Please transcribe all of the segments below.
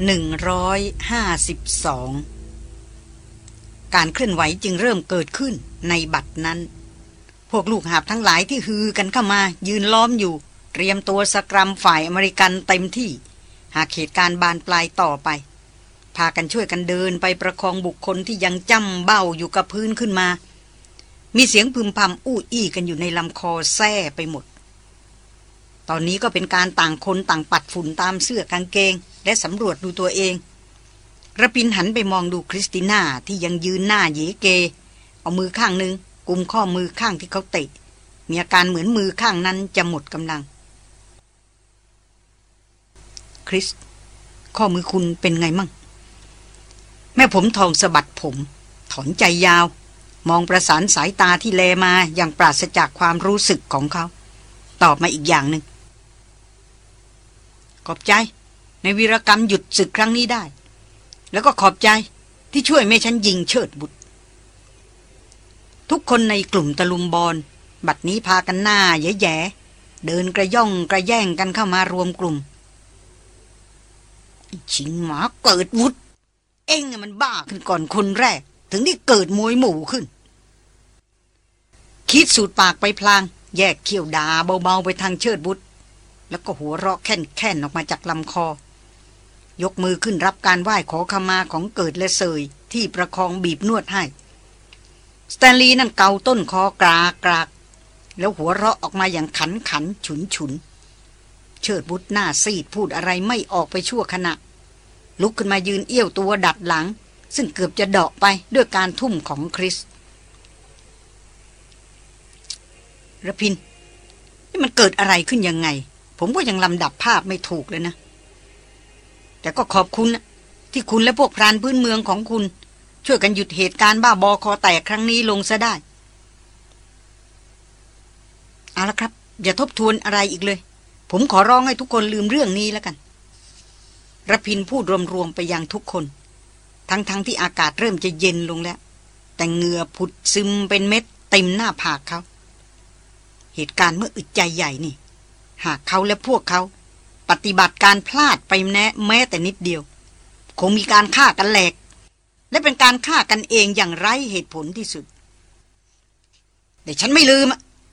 152 การเคลื่อนไหวจึงเริ่มเกิดขึ้นในบัดนั้น พวกลูกหาบทั้งหลายที่ฮือกันเข้ามายืนล้อมอยู่ เตรียมตัวสกรัมฝ่ายอเมริกันเต็มที่ หากเหตุการณ์บานปลายต่อไป พากันช่วยกันเดินไปประคองบุคคลที่ยังจำเบ้าอยู่กับพื้นขึ้นมา มีเสียงพึมพำอู้อี้กันอยู่ในลำคอแซ่ไปหมด ตอนนี้ก็เป็นการต่างคนต่างปัดฝุ่นตามเสื้อกางเกง และสำรวจดูตัวเองระพินหันไปมองดูคริสติน่าที่ยังยืนหน้าเยเก เอามือข้างหนึ่งกุมข้อมือข้างที่เขาเตะ มีอาการเหมือนมือข้างนั้นจะหมดกำลัง คริส ข้อมือคุณเป็นไงมั่ง แม่ผมทองสะบัดผม ถอนใจยาว มองประสานสายตาที่แลมาอย่างปราศจากความรู้สึกของเขา ตอบมาอีกอย่างหนึ่ง อบใจ ในวีรกรรมหยุดศึกครั้งนี้ได้ แล้วก็ขอบใจที่ช่วยแม่ฉันยิงเชิดบุตร ทุกคนในกลุ่มตะลุมบอลบัดนี้พากันหน้าแย่ๆเดินกระย่องกระแย่งกันเข้ามารวมกลุ่มชิงหมาเกิดวุฒเองมันบ้าขึ้นก่อนคนแรก ถึงได้เกิดมวยหมู่ขึ้น คิดสูดปากไปพลาง แยกเขี้ยวดาเบาๆไปทางเชิดบุตร แล้วก็หัวเราะแค่นๆออกมาจากลำคอ ยกมือขึ้นรับการไหว้ขอขมาของเกิดและเสยที่ประคองบีบนวดให้ สแตนลีย์นั่นเกาต้นคอกรากรากแล้วหัวเราะออกมาอย่างขันขันฉุนฉุน เชิดบุตรหน้าซีดพูดอะไรไม่ออกไปชั่วขณะ ลุกขึ้นมายืนเอี้ยวตัวดัดหลัง ซึ่งเกือบจะเดาะไปด้วยการทุ่มของคริสระพิน นี่มันเกิดอะไรขึ้นยังไง ผมก็ยังลำดับภาพไม่ถูกเลยนะ แต่ก็ขอบคุณนะที่คุณและพวกพรานพื้นเมืองของคุณ ช่วยกันหยุดเหตุการณ์บ้าบอคอแตกครั้งนี้ลงซะได้ เอาละครับ อย่าทบทวนอะไรอีกเลย ผมขอร้องให้ทุกคนลืมเรื่องนี้แล้วกันระพินพูดรวมๆไปยังทุกคน ทั้งๆทที่อากาศเริ่มจะเย็นลงแล้ว แต่เหงื่อผุดซึมเป็นเม็ดเต็มหน้าผากเขา เหตุการณ์เมื่ออึดใจใหญ่นี่ หากเขาและพวกเขา ปฏิบัติการพลาดไปแน่แม้แต่นิดเดียว คงมีการฆ่ากันแหลก และเป็นการฆ่ากันเองอย่างไร้เหตุผลที่สุด แต่ฉันไม่ลืม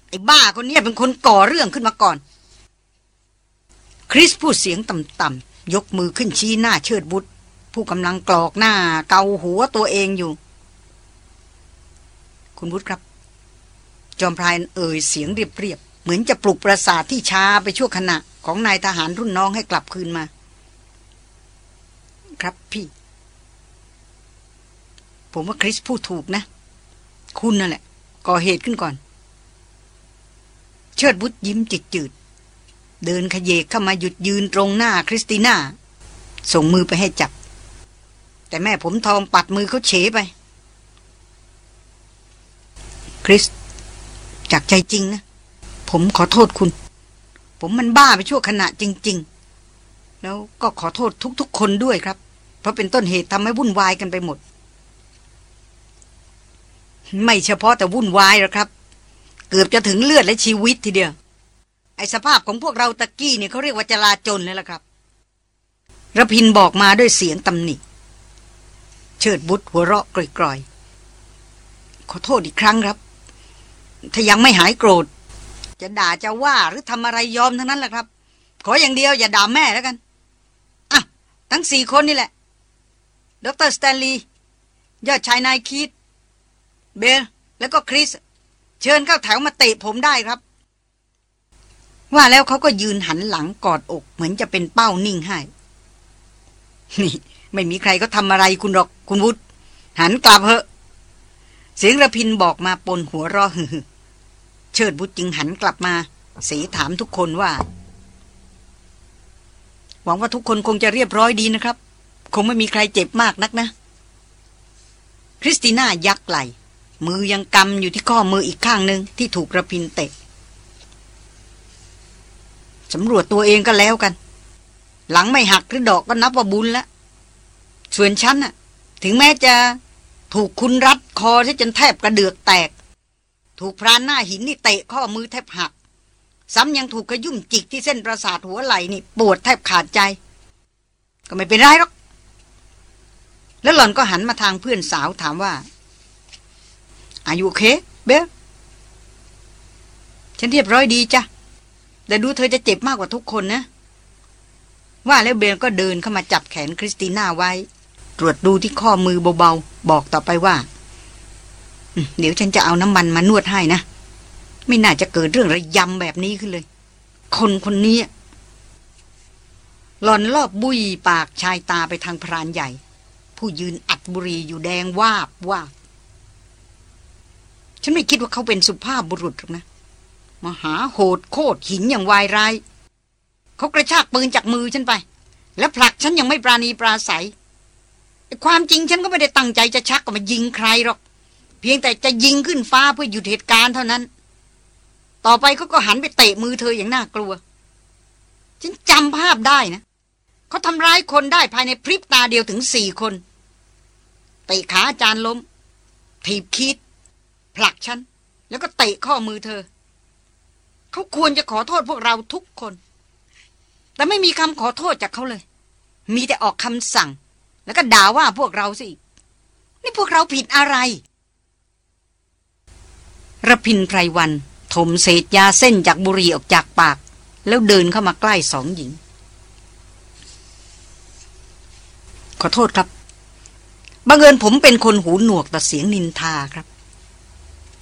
ไอ้บ้าคนนี้เป็นคนก่อเรื่องขึ้นมาก่อน คริสพูดเสียงต่ำๆยกมือขึ้นชี้หน้าเชิดบุตรผู้กำลังกรอกหน้าเกาหัวตัวเองอยู่ คุณบุตรครับ จอมพรายเอ่ยเสียงเรียบ เหมือนจะปลุกประสาทที่ช้าไปชั่วขณะของนายทหารรุ่นน้องให้กลับคืนมา ครับพี่ ผมว่าคริสพูดถูกนะ คุณนั่นแหละ ก่อเหตุขึ้นก่อน เชิดบุตรยิ้มจิตจืด เดินขยเยกเข้ามาหยุดยืนตรงหน้าคริสติน่า ส่งมือไปให้จับ แต่แม่ผมทองปัดมือเขาเฉไป คริส จากใจจริงนะ ผมขอโทษคุณ ผมมันบ้าไปชั่วขณะจริง ๆ แล้วก็ขอโทษทุก ๆ คนด้วยครับ เพราะเป็นต้นเหตุทำให้วุ่นวายกันไปหมด ไม่เฉพาะแต่วุ่นวายหรอกครับ เกือบจะถึงเลือดและชีวิตทีเดียว ไอสภาพของพวกเราตะกี้เนี่ยเขาเรียกว่าจลาจนเลยล่ะครับระพินบอกมาด้วยเสียงตำหนิ เชิดบุตรหัวเราะกร่อยๆ ขอโทษอีกครั้งครับ ถ้ายังไม่หายโกรธ จะด่าจะว่าหรือทำอะไรยอมทั้งนั้นแหละครับ ขออย่างเดียวอย่าด่าแม่แล้วกันอะทั้งสี่คนนี่แหละดรสแตนลีย์ยอดชายนายคีธ เบลแล้วก็คริส เชิญเข้าแถวมาเตะผมได้ครับ ว่าแล้วเขาก็ยืนหันหลังกอดอก เหมือนจะเป็นเป้านิ่งให้นี่ ไม่มีใครก็ทำอะไรคุณหรอกคุณวุธหันกลับเหอะ เสียงรพินทร์บอกมาปนหัวเราะหึ เชิดวุธจึงหันกลับมา สีถามทุกคนว่า หวังว่าทุกคนคงจะเรียบร้อยดีนะครับ คงไม่มีใครเจ็บมากนักนะ คริสติน่ายักไหล มือยังกำอยู่ที่ข้อมืออีกข้างหนึ่งที่ถูกระพินเตะสำรวจตัวเองก็แล้วกัน หลังไม่หักหรือดอกก็นับว่าบุญแล้วส่วนฉันน่ะ ถึงแม้จะถูกคุณรัดคอที่จนแทบกระเดือกแตก ถูกพรานหน้าหินนี่เตะข้อมือแทบหัก ซ้ำยังถูกกระยุ่มจิกที่เส้นประสาทหัวไหล่นี่ปวดแทบขาดใจ ก็ไม่เป็นไรหรอก แล้วหล่อนก็หันมาทางเพื่อนสาวถามว่าอายุโอเคเบลฉันเรียบร้อยดีจ้ะ แต่ดูเธอจะเจ็บมากกว่าทุกคนนะ ว่าแล้วเบลก็เดินเข้ามาจับแขนคริสติน่าไว้ ตรวจดูที่ข้อมือเบาๆ บอกต่อไปว่า เดี๋ยวฉันจะเอาน้ำมันมานวดให้นะ ไม่น่าจะเกิดเรื่องระยำแบบนี้ขึ้นเลย คนคนนี้หลอนรอบบุยปากชายตาไปทางพรานใหญ่ ผู้ยืนอัดบุรีอยู่แดงวาบวาบฉันไม่คิดว่าเขาเป็นสุภาพบุรุษหรอกนะ มหาโหดโคตรหินอย่างวายร้ายเขากระชากปืนจากมือฉันไป แล้วผลักฉันยังไม่ปราณีปราศัยความจริงฉันก็ไม่ได้ตั้งใจจะชักออกมายิงใครหรอก เพียงแต่จะยิงขึ้นฟ้าเพื่อหยุดเหตุการณ์เท่านั้น ต่อไปเขาก็หันไปเตะมือเธออย่างน่ากลัว ฉันจำภาพได้นะเขาทำร้ายคนได้ภายในพริบตาเดียวถึงสี่คนเตะขาอาจารย์ล้ม ถีบคิด ผลักฉัน แล้วก็เตะข้อมือเธอ เขาควรจะขอโทษพวกเราทุกคน แต่ไม่มีคำขอโทษจากเขาเลย มีแต่ออกคำสั่ง แล้วก็ด่าว่าพวกเราสิอีกนี่พวกเราผิดอะไร ระพินไพรวันถมเศษยาเส้นจากบุหรี่ออกจากปาก แล้วเดินเข้ามาใกล้สองหญิง ขอโทษครับบังเอิญผมเป็นคนหูหนวกต่อเสียงนินทาครับ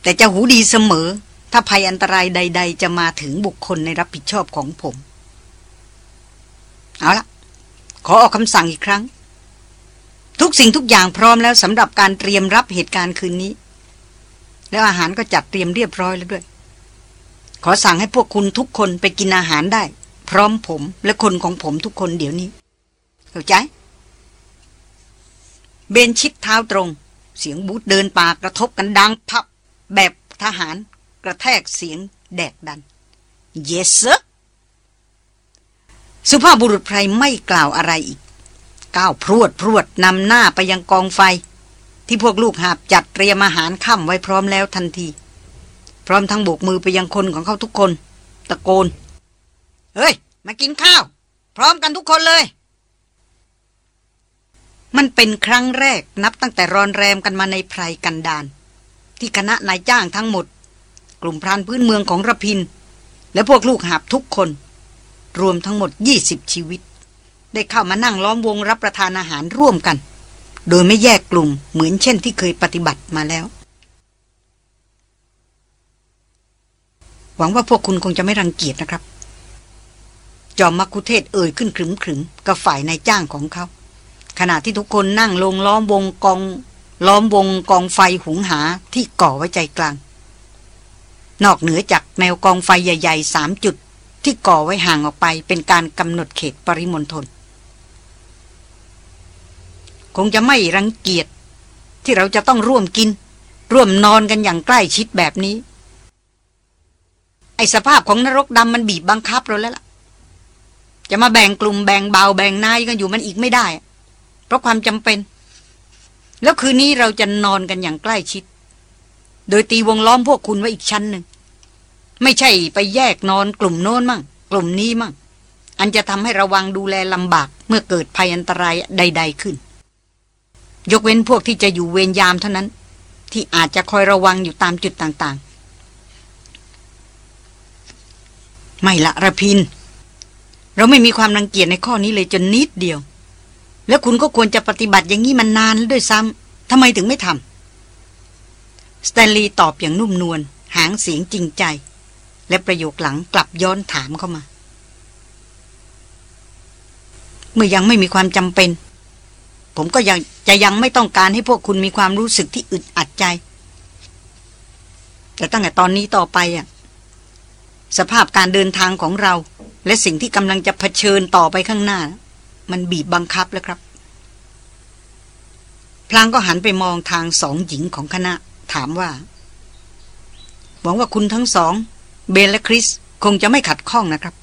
แต่จะหูดีเสมอ ถ้าภัยอันตรายใด ๆ จะมาถึงบุคคลในรับผิดชอบของผม เอาละขอออกคำสั่งอีกครั้ง ทุกสิ่งทุกอย่างพร้อมแล้วสำหรับการเตรียมรับเหตุการณ์คืนนี้ แล้วอาหารก็จัดเตรียมเรียบร้อยแล้วด้วย ขอสั่งให้พวกคุณทุกคนไปกินอาหารได้ พร้อมผมและคนของผมทุกคนเดี๋ยวนี้ เข้าใจ เบนชิดเท้าตรง เสียงบูธเดินปากกระทบกันดังพับ แบบทหารกระแทกเสียงแดกดัน yes sir สุภาพบุรุษไพรไม่กล่าวอะไรอีก ก้าวพรวดพรวดนำหน้าไปยังกองไฟ ที่พวกลูกหาบจัดเตรียมอาหารค่ำไว้พร้อมแล้วทันที พร้อมทั้งโบกมือไปยังคนของเขาทุกคน ตะโกน เฮ้ย มากินข้าว พร้อมกันทุกคนเลย มันเป็นครั้งแรกนับตั้งแต่รอนแรมกันมาในไพรกันดาน ที่คณะนายจ้างทั้งหมด กลุ่มพรานพื้นเมืองของระพิน และพวกลูกหาบทุกคน รวมทั้งหมด 20 ชีวิต ได้เข้ามานั่งล้อมวงรับประทานอาหารร่วมกัน โดยไม่แยกกลุ่มเหมือนเช่นที่เคยปฏิบัติมาแล้ว หวังว่าพวกคุณคงจะไม่รังเกียจนะครับ จอมมักคุเทศเอ่ยขึ้นขรึมๆกับฝ่ายนายจ้างของเขา ขณะที่ทุกคนนั่งลงล้อมวงกอง ล้อมวงกองไฟหุงหาที่ก่อไว้ใจกลาง นอกเหนือจากแนวกองไฟใหญ่ๆสามจุดที่ก่อไว้ห่างออกไปเป็นการกำหนดเขตปริมณฑล คงจะไม่รังเกียจ ที่เราจะต้องร่วมกิน ร่วมนอนกันอย่างใกล้ชิดแบบนี้ ไอสภาพของนรกดำมันบีบบังคับเราแล้วล่ะ จะมาแบ่งกลุ่มแบ่งเบาแบ่งนายกันอยู่มันอีกไม่ได้ เพราะความจำเป็น แล้วคืนนี้เราจะนอนกันอย่างใกล้ชิด โดยตีวงล้อมพวกคุณไว้อีกชั้นหนึ่งไม่ใช่ไปแยกนอนกลุ่มโน้นมั่ง กลุ่มนี้มั่ง อันจะทำให้ระวังดูแลลำบากเมื่อเกิดภัยอันตรายใด ๆขึ้น ยกเว้นพวกที่จะอยู่เวรยามเท่านั้น ที่อาจจะคอยระวังอยู่ตามจุดต่างๆ ไม่ละระพิน เราไม่มีความรังเกียจในข้อนี้เลยจนนิดเดียว แล้วคุณก็ควรจะปฏิบัติอย่างนี้มันนานแล้วด้วยซ้ำทำไมถึงไม่ทำสแตนลีย์ตอบอย่างนุ่มนวลหางเสียงจริงใจ และประโยคหลังกลับย้อนถามเข้ามา เมื่อยังไม่มีความจำเป็น ผมก็ยังจะยังไม่ต้องการให้พวกคุณมีความรู้สึกที่อึดอัดใจ แต่ตั้งแต่ตอนนี้ต่อไปอะ สภาพการเดินทางของเรา และสิ่งที่กำลังจะเผชิญต่อไปข้างหน้า มันบีบบังคับแล้วครับ พลางก็หันไปมองทางสองหญิงของคณะ ถามว่า หวังว่าคุณทั้งสอง เบนและคริส คงจะไม่ขัดข้องนะครับ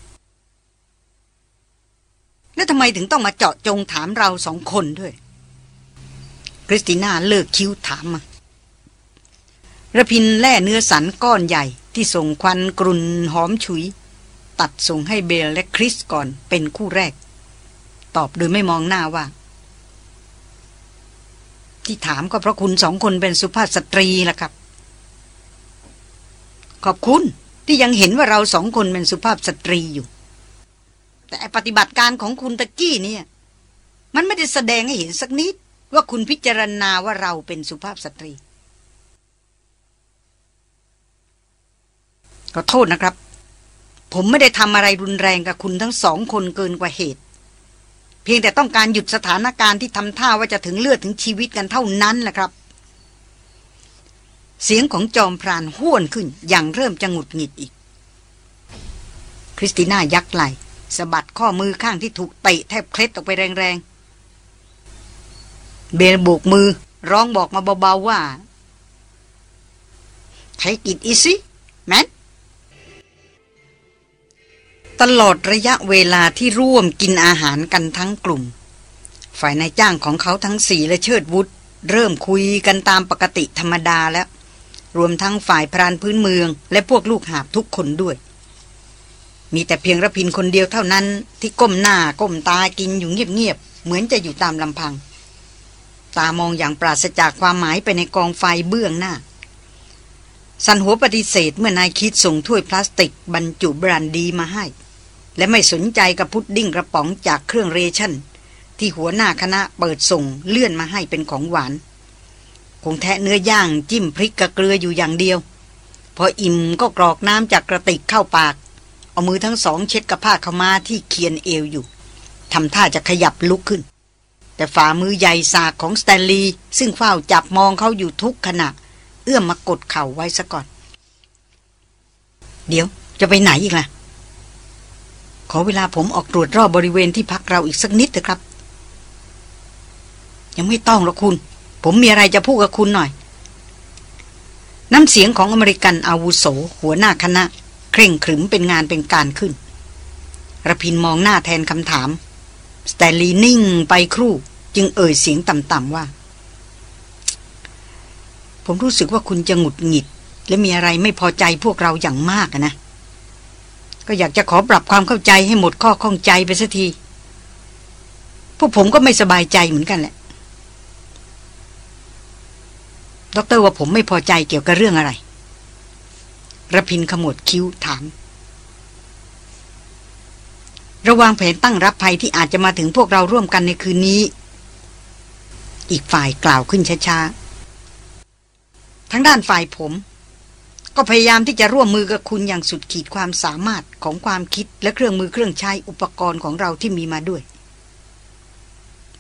แล้วทำไมถึงต้องมาเจาะจงถามเราสองคนด้วย คริสติน่าเลิกคิ้วถามมารพินทร์แล่เนื้อสันก้อนใหญ่ที่ส่งควันกรุ่นหอมฉุย ตัดส่งให้เบลและคริสก่อนเป็นคู่แรก ตอบโดยไม่มองหน้าว่า ที่ถามก็เพราะคุณสองคนเป็นสุภาพสตรีล่ะครับ ขอบคุณที่ยังเห็นว่าเราสองคนเป็นสุภาพสตรีอยู่ แต่ปฏิบัติการของคุณตะกี้เนี่ย มันไม่ได้แสดงให้เห็นสักนิด ว่าคุณพิจารณาว่าเราเป็นสุภาพสตรี ขอโทษนะครับ ผมไม่ได้ทำอะไรรุนแรงกับคุณทั้งสองคนเกินกว่าเหตุ เพียงแต่ต้องการหยุดสถานการณ์ที่ทำท่าว่าจะถึงเลือดถึงชีวิตกันเท่านั้นแหละครับ เสียงของจอมพรานห้วนขึ้นอย่างเริ่มจะหงุดหงิดอีก คริสติน่ายักไหลสะบัดข้อมือข้างที่ถูกเตะแทบเคล็ดออกไปแรงๆ เบลโบกมือ ร้องบอกมาเบาๆว่า Take it easy man ตลอดระยะเวลาที่ร่วมกินอาหารกันทั้งกลุ่ม ฝ่ายนายจ้างของเขาทั้งสี่และเชิดวุฒเริ่มคุยกันตามปกติธรรมดาแล้ว รวมทั้งฝ่ายพรานพื้นเมือง และพวกลูกหาบทุกคนด้วย มีแต่เพียงรพินทร์คนเดียวเท่านั้นที่ก้มหน้าก้มตากินอยู่เงียบๆเหมือนจะอยู่ตามลำพัง ตามองอย่างปราศจากความหมายไปในกองไฟเบื้องหน้า สั่นหัวปฏิเสธเมื่อนายคีธส่งถ้วยพลาสติกบรรจุบรั่นดีมาให้ และไม่สนใจกับพุดดิ้งกระป๋องจากเครื่อง ration ที่หัวหน้าคณะเปิดส่งเลื่อนมาให้เป็นของหวาน คงแทะเนื้อย่างจิ้มพริกกระเกลืออยู่อย่างเดียว พออิ่มก็กรอกน้ำจากกระติกเข้าปาก เอามือทั้งสองเช็ดกระผ้าขามาที่เคียนเอวอยู่ทำท่าจะขยับลุกขึ้น แต่ฝ่ามือใหญ่สากของสแตนลีย์ซึ่งเฝ้าจับมองเขาอยู่ทุกขณะ เอื้อมมากดเข่าไว้ซะก่อน เดี๋ยวจะไปไหนอีกล่ะ ขอเวลาผมออกตรวจรอบบริเวณที่พักเราอีกสักนิดเถอะครับ ยังไม่ต้องหรอกคุณ ผมมีอะไรจะพูดกับคุณหน่อย น้ำเสียงของอเมริกันอาวุโส หัวหน้าคณะ เคร่งขรึมเป็นงานเป็นการขึ้นระพินมองหน้าแทนคำถาม สแตลีนิ่งไปครู่จึงเอ่ยเสียงต่ำๆว่า ผมรู้สึกว่าคุณจะหงุดหงิด และมีอะไรไม่พอใจพวกเราอย่างมากนะ ก็อยากจะขอปรับความเข้าใจให้หมดข้อข้องใจไปสักทีพวกผมก็ไม่สบายใจเหมือนกันแหละดรว่าผมไม่พอใจเกี่ยวกับเรื่องอะไรระพินขมวดคิ้วถาม ระวางแผนตั้งรับภัยที่อาจจะมาถึงพวกเราร่วมกันในคืนนี้ อีกฝ่ายกล่าวขึ้นช้าๆ ทั้งด้านฝ่ายผม ก็พยายามที่จะร่วมมือกับคุณอย่างสุดขีดความสามารถของความคิดและเครื่องมือเครื่องใช้อุปกรณ์ของเราที่มีมาด้วย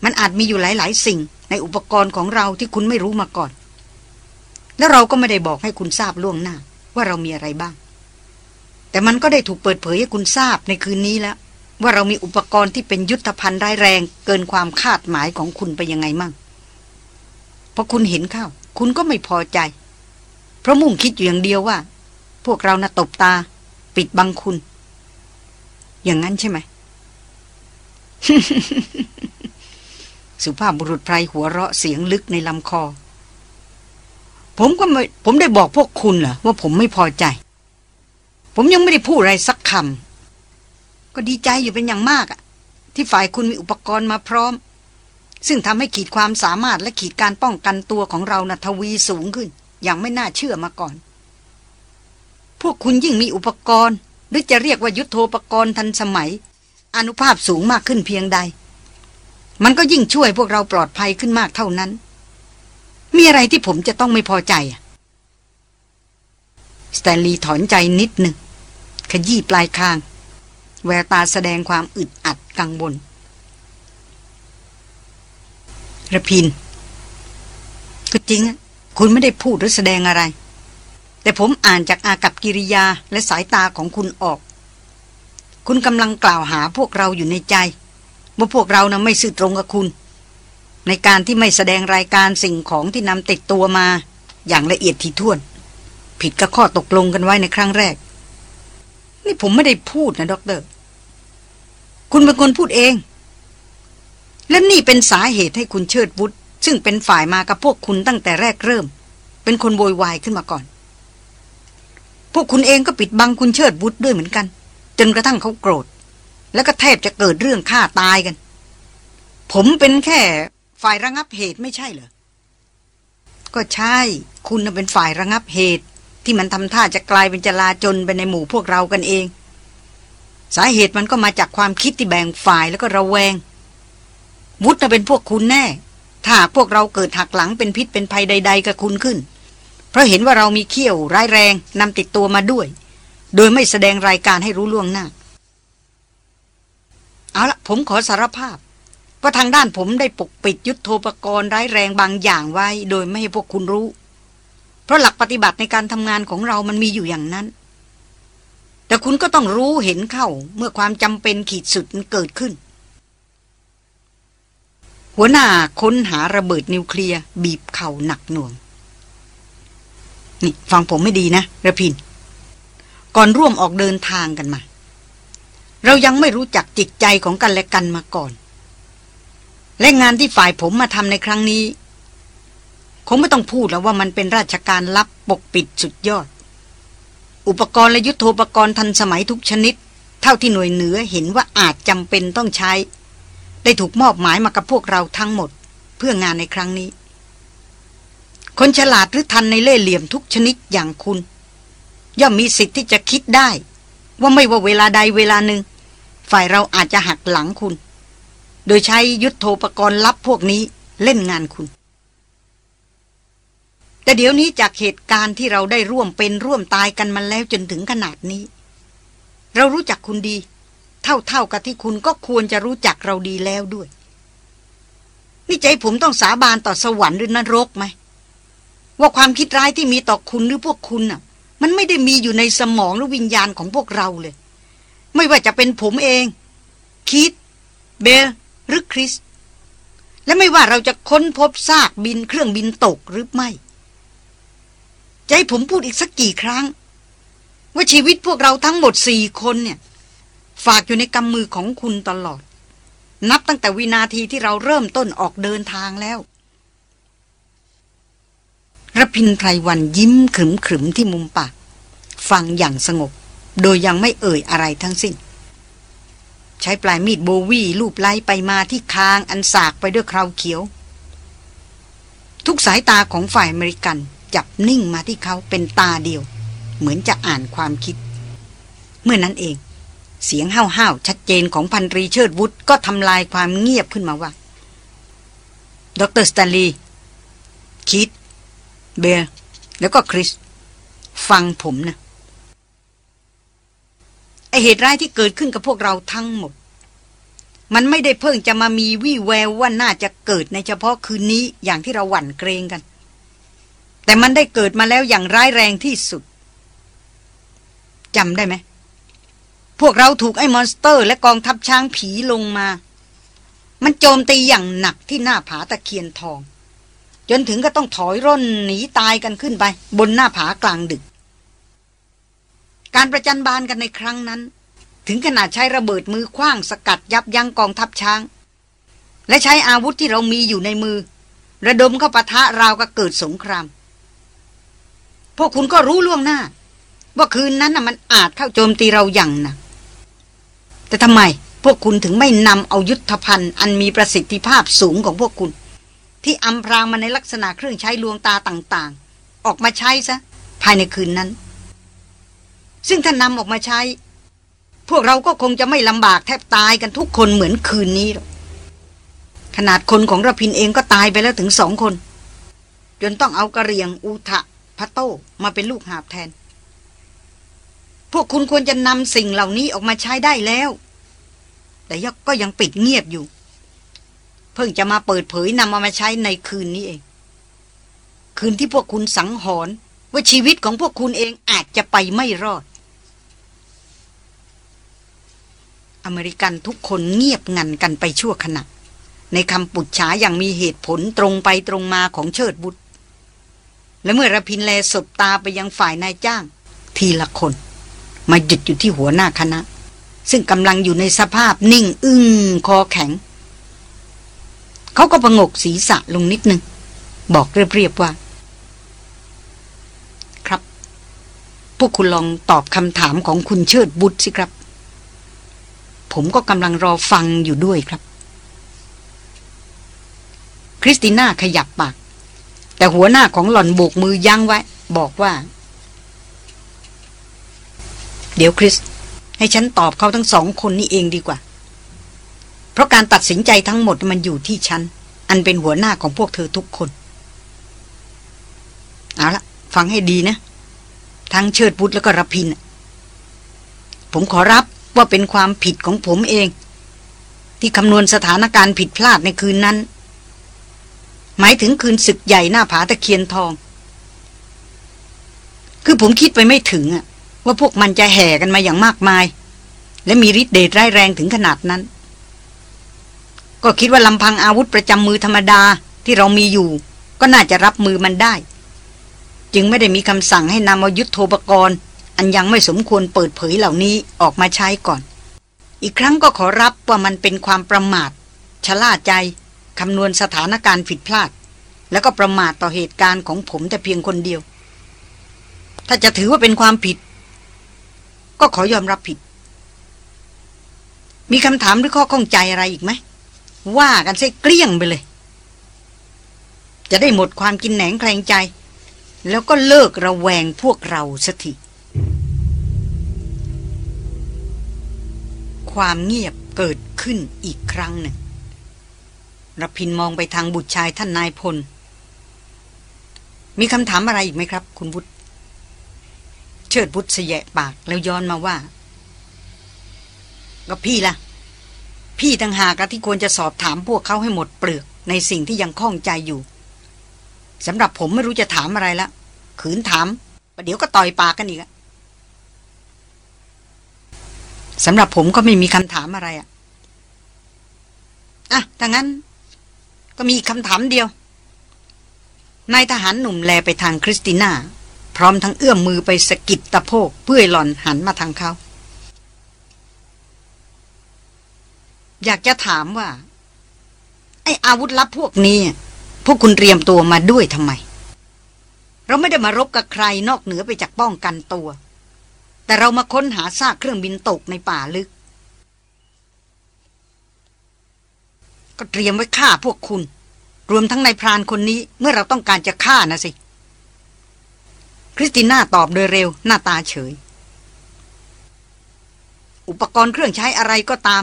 มันอาจมีอยู่หลาย ๆ สิ่งในอุปกรณ์ของเราที่คุณไม่รู้มาก่อน แล้วเราก็ไม่ได้บอกให้คุณทราบล่วงหน้า ว่าเรามีอะไรบ้าง แต่มันก็ได้ถูกเปิดเผยให้คุณทราบในคืนนี้แล้ว ว่าเรามีอุปกรณ์ที่เป็นยุทธภัณฑ์ร้ายแรงเกินความคาดหมายของคุณไปยังไงมั่งพอคุณเห็นเข้า คุณก็ไม่พอใจ เพราะมุ่งคิดอยู่อย่างเดียวว่า พวกเราน่ะตบตา ปิดบังคุณ อย่างนั้นใช่ไหม สุภาพบุรุษไพรหัวเราะเสียงลึกในลำคอ ผมก็ไม่ผมได้บอกพวกคุณเหรอว่าผมไม่พอใจ ผมยังไม่ได้พูดอะไรสักคำ ก็ดีใจอยู่เป็นอย่างมากอะที่ฝ่ายคุณมีอุปกรณ์มาพร้อม ซึ่งทำให้ขีดความสามารถและขีดการป้องกันตัวของเรานะทวีสูงขึ้น อย่างไม่น่าเชื่อมาก่อน พวกคุณยิ่งมีอุปกรณ์ หรือจะเรียกว่ายุทโธปกรณ์ทันสมัย อนุภาพสูงมากขึ้นเพียงใด มันก็ยิ่งช่วยพวกเราปลอดภัยขึ้นมากเท่านั้น มีอะไรที่ผมจะต้องไม่พอใจอะสแตนลีย์ถอนใจนิดหนึ่งขยี้ปลายคาง แววตาแสดงความอึดอัดกังวลระพิน ก็จริงคุณไม่ได้พูดหรือแสดงอะไร แต่ผมอ่านจากอากับกิริยาและสายตาของคุณออก คุณกำลังกล่าวหาพวกเราอยู่ในใจ ว่าพวกเรานะไม่ซื่อตรงกับคุณ ในการที่ไม่แสดงรายการสิ่งของที่นำติดตัวมา อย่างละเอียดถี่ถ้วน ผิดกับข้อตกลงกันไว้ในครั้งแรก นี่ผมไม่ได้พูดนะด็อกเตอร์ คุณเป็นคนพูดเอง และนี่เป็นสาเหตุให้คุณเชิดวุฒซึ่งเป็นฝ่ายมากับพวกคุณตั้งแต่แรกเริ่ม เป็นคนโวยวายขึ้นมาก่อน พวกคุณเองก็ปิดบังคุณเชิดวุฒด้วยเหมือนกัน จนกระทั่งเขาโกรธ แล้วก็แทบจะเกิดเรื่องฆ่าตายกัน ผมเป็นแค่ฝ่ายระงับเหตุไม่ใช่เหรอ ก็ใช่ คุณเป็นฝ่ายระงับเหตุ ที่มันทำท่าจะกลายเป็นจลาจนไปในหมู่พวกเรากันเอง สาเหตุมันก็มาจากความคิดที่แบ่งฝ่ายแล้วก็ระแวง วุฒิน่ะเป็นพวกคุณแน่ ถ้าหากพวกเราเกิดหักหลังเป็นพิษเป็นภัยใด ๆ กับคุณขึ้น เพราะเห็นว่าเรามีเขี้ยวร้ายแรงนำติดตัวมาด้วย โดยไม่แสดงรายการให้รู้ล่วงหน้า เอาละผมขอสารภาพว่าทางด้านผมได้ปกปิดยุทโธปกรณ์ร้ายแรงบางอย่างไว้ โดยไม่ให้พวกคุณรู้ เพราะหลักปฏิบัติในการทำงานของเรามันมีอยู่อย่างนั้น แต่คุณก็ต้องรู้เห็นเข้าเมื่อความจำเป็นขีดสุดมันเกิดขึ้น หัวหน้าค้นหาระเบิดนิวเคลียร์บีบเข่าหนักหน่วง นี่ฟังผมไม่ดีนะระพิน ก่อนร่วมออกเดินทางกันมา เรายังไม่รู้จักจิตใจของกันและกันมาก่อน และงานที่ฝ่ายผมมาทำในครั้งนี้ คงไม่ต้องพูดแล้วว่ามันเป็นราชการลับปกปิดสุดยอด อุปกรณ์และยุทโธปกรณ์ทันสมัยทุกชนิด เท่าที่หน่วยเหนือเห็นว่าอาจจำเป็นต้องใช้ ได้ถูกมอบหมายมากับพวกเราทั้งหมด เพื่องานในครั้งนี้ คนฉลาดหรือทันในเล่เหลี่ยมทุกชนิดอย่างคุณ ย่อมมีสิทธิ์ที่จะคิดได้ ว่าไม่ว่าเวลาใดเวลาหนึ่ง ฝ่ายเราอาจจะหักหลังคุณ โดยใช้ยุทโธปกรณ์ลับพวกนี้เล่นงานคุณ แต่เดี๋ยวนี้จากเหตุการณ์ที่เราได้ร่วมเป็นร่วมตายกันมาแล้วจนถึงขนาดนี้ เรารู้จักคุณดี เท่าๆกับที่คุณก็ควรจะรู้จักเราดีแล้วด้วย นี่ใจผมต้องสาบานต่อสวรรค์หรือนรกไหมว่าความคิดร้ายที่มีต่อคุณหรือพวกคุณน่ะ มันไม่ได้มีอยู่ในสมองหรือวิญญาณของพวกเราเลย ไม่ว่าจะเป็นผมเอง คิด เบลหรือคริส และไม่ว่าเราจะค้นพบซากบินเครื่องบินตกหรือไม่ จะให้ผมพูดอีกสักกี่ครั้ง ว่าชีวิตพวกเราทั้งหมดสี่คนเนี่ย ฝากอยู่ในกำมือของคุณตลอด นับตั้งแต่วินาทีที่เราเริ่มต้นออกเดินทางแล้วระพินไพรวันยิ้มขรึมขรึมที่มุมปากฟังอย่างสงบ โดยยังไม่เอ่ยอะไรทั้งสิ้น ใช้ปลายมีดโบวี่ลูบไล่ไปมาที่คางอันสากไปด้วยคราวเขียว ทุกสายตาของฝ่ายอเมริกัน จับนิ่งมาที่เขาเป็นตาเดียว เหมือนจะอ่านความคิด เมื่อนั้นเอง เสียงห้าวๆชัดเจนของพันตรีเชิดวุธก็ทำลายความเงียบขึ้นมาว่าดรสแตนลีย์คีธ เบลแล้วก็คริส ฟังผมนะไอเหตุร้ายที่เกิดขึ้นกับพวกเราทั้งหมด มันไม่ได้เพิ่งจะมามีวี่แววว่าน่าจะเกิดในเฉพาะคืนนี้อย่างที่เราหวั่นเกรงกัน แต่มันได้เกิดมาแล้วอย่างร้ายแรงที่สุดจำได้ไหม พวกเราถูกไอ้มอนสเตอร์ และกองทัพช้างผีลงมา มันโจมตีอย่างหนักที่หน้าผาตะเคียนทอง จนถึงก็ต้องถอยร่นหนีตายกันขึ้นไป บนหน้าผากลางดึก การประจันบานกันในครั้งนั้น ถึงขนาดใช้ระเบิดมือคว้างสกัดยับยั้งกองทัพช้าง และใช้อาวุธที่เรามีอยู่ในมือ ระดมเข้าปะทะราวกับเกิดสงคราม วกคุณก็รู้ล่วงหน้า ว่าคืนนั้นน่ะมันอาจเข้าโจมตีเราอย่างนะแต่ทำไมพวกคุณถึงไม่นำเอายุทธภัณฑ์อันมีประสิทธิภาพสูงของพวกคุณ ที่อำพรางมาในลักษณะเครื่องใช้ลวงตาต่างๆ ออกมาใช้ซะ ภายในคืนนั้น ซึ่งถ้านำออกมาใช้ พวกเราก็คงจะไม่ลำบากแทบตายกันทุกคนเหมือนคืนนี้หรอกขนาดคนของระพินเองก็ตายไปแล้วถึงสองคน จนต้องเอากระเรียงอุทะ พัตโตมาเป็นลูกหาบแทน พวกคุณควรจะนำสิ่งเหล่านี้ออกมาใช้ได้แล้ว แต่ยก็ยังปิดเงียบอยู่ เพิ่งจะมาเปิดเผยนำมามาใช้ในคืนนี้เอง คืนที่พวกคุณสังหรณ์ว่าชีวิตของพวกคุณเองอาจจะไปไม่รอด อเมริกันทุกคนเงียบงันกันไปชั่วขณะในคำปุจฉาอย่างมีเหตุผลตรงไปตรงมาของเชิดบุตร และเมื่อระพินแลสบตาไปยังฝ่ายนายจ้าง ทีละคน มาหยุดอยู่ที่หัวหน้าคณะ ซึ่งกำลังอยู่ในสภาพนิ่งอึ้งคอแข็ง เขาก็ประงกศีรษะลงนิดนึง บอกเรียบๆว่า ครับ พวกคุณลองตอบคำถามของคุณเชิดบุตรสิครับ ผมก็กำลังรอฟังอยู่ด้วยครับ คริสติน่าขยับปาก แต่หัวหน้าของหล่อนโบกมือยั้งไว้ บอกว่า เดี๋ยวคริส ให้ฉันตอบเขาทั้งสองคนนี้เองดีกว่า เพราะการตัดสินใจทั้งหมดมันอยู่ที่ฉัน อันเป็นหัวหน้าของพวกเธอทุกคน เอาละฟังให้ดีนะ ทั้งเชิดบุตรแล้วก็รพิน ผมขอรับว่าเป็นความผิดของผมเอง ที่คำนวณสถานการณ์ผิดพลาดในคืนนั้น หมายถึงคืนศึกใหญ่หน้าผาตะเคียนทอง คือผมคิดไปไม่ถึงอะว่าพวกมันจะแห่กันมาอย่างมากมาย และมีฤทธิ์เดชร้ายแรงถึงขนาดนั้น ก็คิดว่าลำพังอาวุธประจำมือธรรมดาที่เรามีอยู่ ก็น่าจะรับมือมันได้ จึงไม่ได้มีคำสั่งให้นำอายุทโธปกรณ์ อันยังไม่สมควรเปิดเผยเหล่านี้ออกมาใช้ก่อน อีกครั้งก็ขอรับว่ามันเป็นความประมาทชะล่าใจ คำนวณสถานการณ์ผิดพลาด แล้วก็ประมาทต่อเหตุการณ์ของผมแต่เพียงคนเดียว ถ้าจะถือว่าเป็นความผิด ก็ขอยอมรับผิด มีคำถามหรือข้อข้องใจอะไรอีกไหม ว่ากันใส่เกลี้ยงไปเลย จะได้หมดความกินแหนงแคลงใจ แล้วก็เลิกระแวงพวกเราสักทีความเงียบเกิดขึ้นอีกครั้งหนึ่ง รพินมองไปทางบุตรชายท่านนายพล มีคำถามอะไรอีกไหมครับ คุณบุตรเชิดบุตรเสยะปากแล้วย้อนมาว่า ก็พี่ล่ะ พี่ต่างหากอะที่ควรจะสอบถามพวกเขาให้หมดเปลือก ในสิ่งที่ยังข้องใจอยู่สำหรับผมไม่รู้จะถามอะไรละขืนถามประเดี๋ยวก็ต่อยปากกันอีกสำหรับผมก็ไม่มีคำถามอะไรอะอะถ้างั้น ก็มีคำถามเดียวนายทหารหนุ่มแลไปทางคริสติน่า พร้อมทั้งเอื้อมมือไปสกิดตะโพกเพื่อหล่อนหันมาทางเขา อยากจะถามว่า ไออาวุธลับพวกนี้ พวกคุณเตรียมตัวมาด้วยทำไม เราไม่ได้มารบกับใครนอกเหนือไปจากป้องกันตัว แต่เรามาค้นหาซากเครื่องบินตกในป่าลึก ก็เตรียมไว้ฆ่าพวกคุณ รวมทั้งนายพรานคนนี้เมื่อเราต้องการจะฆ่านะสิ คริสติน่าตอบโดยเร็วหน้าตาเฉย อุปกรณ์เครื่องใช้อะไรก็ตาม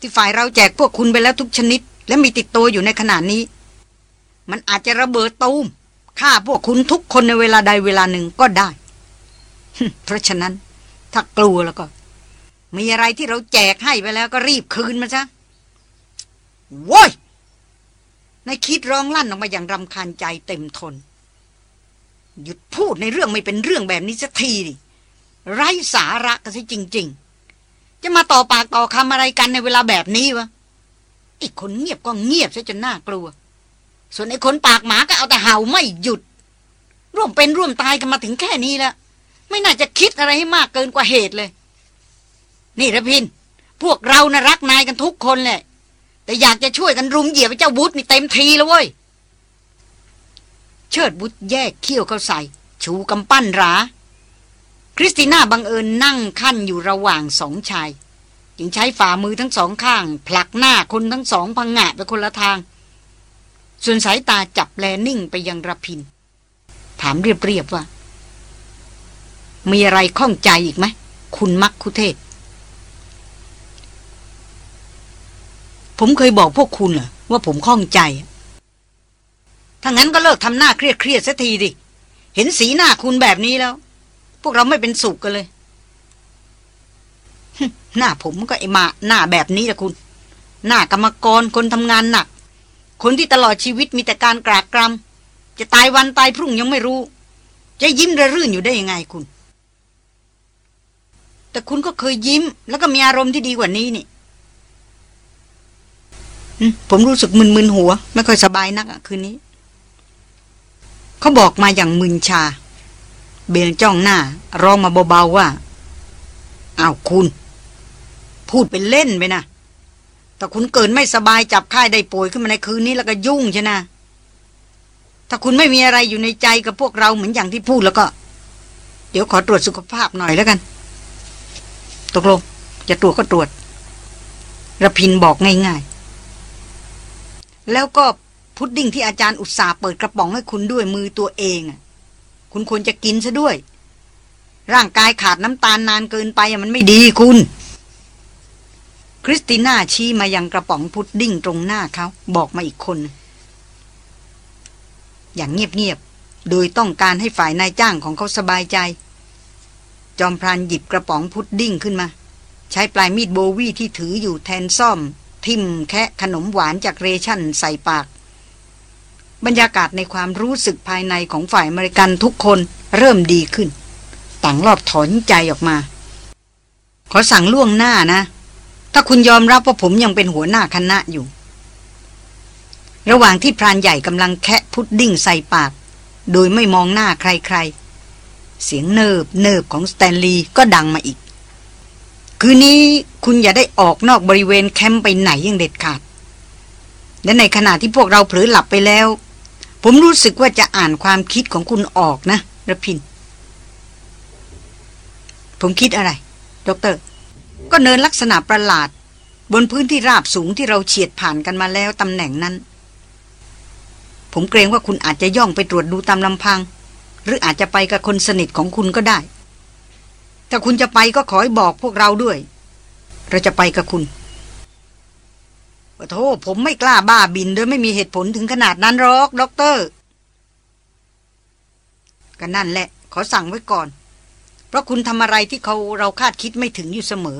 ที่ฝ่ายเราแจกพวกคุณไปแล้วทุกชนิด และมีติดตัวอยู่ในขณะนี้ มันอาจจะระเบิดตูมฆ่าพวกคุณทุกคนในเวลาใดเวลาหนึ่งก็ได้ เพราะฉะนั้น ถ้ากลัวแล้วก็ มีอะไรที่เราแจกให้ไปแล้วก็รีบคืนมาซะ โว้ยนายคิดร้องลั่นออกมาอย่างรำคาญใจเต็มทน หยุดพูดในเรื่องไม่เป็นเรื่องแบบนี้สักทีดิไร้สาระกันสิจริง ๆ จะมาต่อปากต่อคำอะไรกันในเวลาแบบนี้วะอีกคนเงียบก็เงียบซะจนน่ากลัว ส่วนไอ้คนปากหมาก็เอาแต่เห่าไม่หยุด ร่วมเป็นร่วมตายกันมาถึงแค่นี้แล้วไม่น่าจะคิดอะไรให้มากเกินกว่าเหตุเลย นี่ระพิน พวกเรานะรักนายกันทุกคนแหละ แต่อยากจะช่วยกันรุมเหยียบไอ้เจ้าบุตรนี่เต็มทีแล้วเว้ย เชิดบุตรแยกเขี้ยวเข้าใส่ ชูกำปั้นรา คริสติน่าบังเอิญนั่งขั้นอยู่ระหว่างสองชาย จึงใช้ฝ่ามือทั้งสองข้าง ผลักหน้าคนทั้งสองพังงะไปคนละทาง ส่วนสายตาจับแลนิ่งไปยังระพิน ถามเรียบๆว่า มีอะไรข้องใจอีกไหม คุณมักคุเทศ ผมเคยบอกพวกคุณเหรอว่าผมข้องใจ ถ้างั้นก็เลิกทำหน้าเครียดเครียดสักทีดิ เห็นสีหน้าคุณแบบนี้แล้ว พวกเราไม่เป็นสุขกันเลย หน้าผมก็ไอมาหน้าแบบนี้แหละคุณ หน้ากรรมกรคนทำงานหนัก คนที่ตลอดชีวิตมีแต่การกรากกรำจะตายวันตายพรุ่งยังไม่รู้ จะยิ้มระรื่นอยู่ได้ยังไงคุณ แต่คุณก็เคยยิ้ม แล้วก็มีอารมณ์ที่ดีกว่านี้นี่ ผมรู้สึกมึนๆหัว ไม่ค่อยสบายนักอะคืนนี้ เขาบอกมาอย่างมึนชา เบลจ้องหน้า ร้องมาเบาๆว่าอ้าวคุณ พูดเป็นเล่นไปนะแต่คุณเกิดไม่สบายจับไข้ได้ป่วยขึ้นมาในคืนนี้แล้วก็ยุ่งใช่นะ ถ้าคุณไม่มีอะไรอยู่ในใจกับพวกเราเหมือนอย่างที่พูดแล้วก็ เดี๋ยวขอตรวจสุขภาพหน่อยแล้วกัน ตกลงจะตรวจก็ตรวจระพินบอกง่าย แล้วก็พุดดิ้งที่อาจารย์อุตสาห์เปิดกระป๋องให้คุณด้วยมือตัวเองอะคุณควรจะกินซะด้วย ร่างกายขาดน้ำตาลนานเกินไปมันไม่ดีคุณ คริสติน่าชี้มายังกระป๋องพุดดิ้งตรงหน้าเขาบอกมาอีกคน อย่างเงียบๆ โดยต้องการให้ฝ่ายนายจ้างของเขาสบายใจ จอมพรานหยิบกระป๋องพุดดิ้งขึ้นมา ใช้ปลายมีดโบวี่ที่ถืออยู่แทนส้อม จิ้มแคะขนมหวานจาก ration ใส่ปาก บรรยากาศในความรู้สึกภายในของฝ่ายอเมริกันทุกคนเริ่มดีขึ้น ต่างลอบถอนใจออกมา ขอสั่งล่วงหน้านะ ถ้าคุณยอมรับว่าผมยังเป็นหัวหน้าคณะอยู่ ระหว่างที่พรานใหญ่กำลังแคะพุดดิ้งใส่ปาก โดยไม่มองหน้าใครๆ เสียงเนิบเนิบของสแตนลีย์ก็ดังมาอีก คืนนี้คุณอย่าได้ออกนอกบริเวณแคมป์ไปไหนยังเด็ดขาด และในขณะที่พวกเราเผลอหลับไปแล้ว ผมรู้สึกว่าจะอ่านความคิดของคุณออกนะระพิน ผมคิดอะไรด็อกเตอร์ก็เนินลักษณะประหลาด บนพื้นที่ราบสูงที่เราเฉียดผ่านกันมาแล้วตำแหน่งนั้น ผมเกรงว่าคุณอาจจะย่องไปตรวจดูตามลำพัง หรืออาจจะไปกับคนสนิทของคุณก็ได้ ถ้าคุณจะไปก็ขอให้บอกพวกเราด้วย เราจะไปกับคุณโธ่ผมไม่กล้าบ้าบินโดยไม่มีเหตุผลถึงขนาดนั้นหรอกด็อกเตอร์ก็นั่นแหละ ขอสั่งไว้ก่อน เพราะคุณทำอะไรที่เขาเราคาดคิดไม่ถึงอยู่เสมอ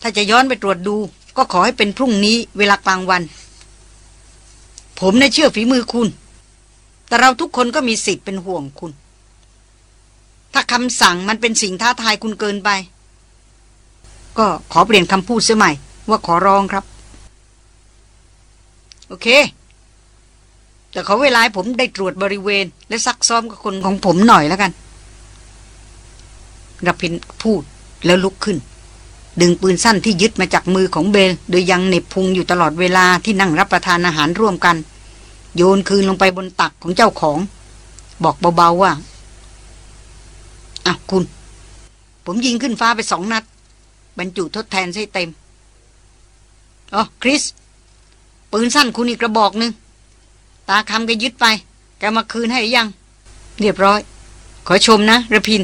ถ้าจะย้อนไปตรวจดู ก็ขอให้เป็นพรุ่งนี้เวลากลางวัน ผมน่ะเชื่อฝีมือคุณ แต่เราทุกคนก็มีสิทธิ์เป็นห่วงคุณ ถ้าคำสั่งมันเป็นสิ่งท้าทายคุณเกินไป ก็ขอเปลี่ยนคำพูดเสียใหม่ ว่าขอร้องครับ โอเค แต่ขอเวลาผมได้ตรวจบริเวณ และซักซ้อมกับคนของผมหน่อยแล้วกันรพินพูดแล้วลุกขึ้น ดึงปืนสั้นที่ยึดมาจากมือของเบล โดยยังเน็บพุงอยู่ตลอดเวลาที่นั่งรับประทานอาหารร่วมกัน โยนคืนลงไปบนตักของเจ้าของ บอกเบาๆว่า อะคุณ ผมยิงขึ้นฟ้าไปสองนัด บรรจุทดแทนให้เต็มอ๋อคริส ปืนสั้นคุณอีกกระบอกหนึ่งตาคำแกยึดไป แกมาคืนให้ยัง เรียบร้อย ขอชมนะระพิน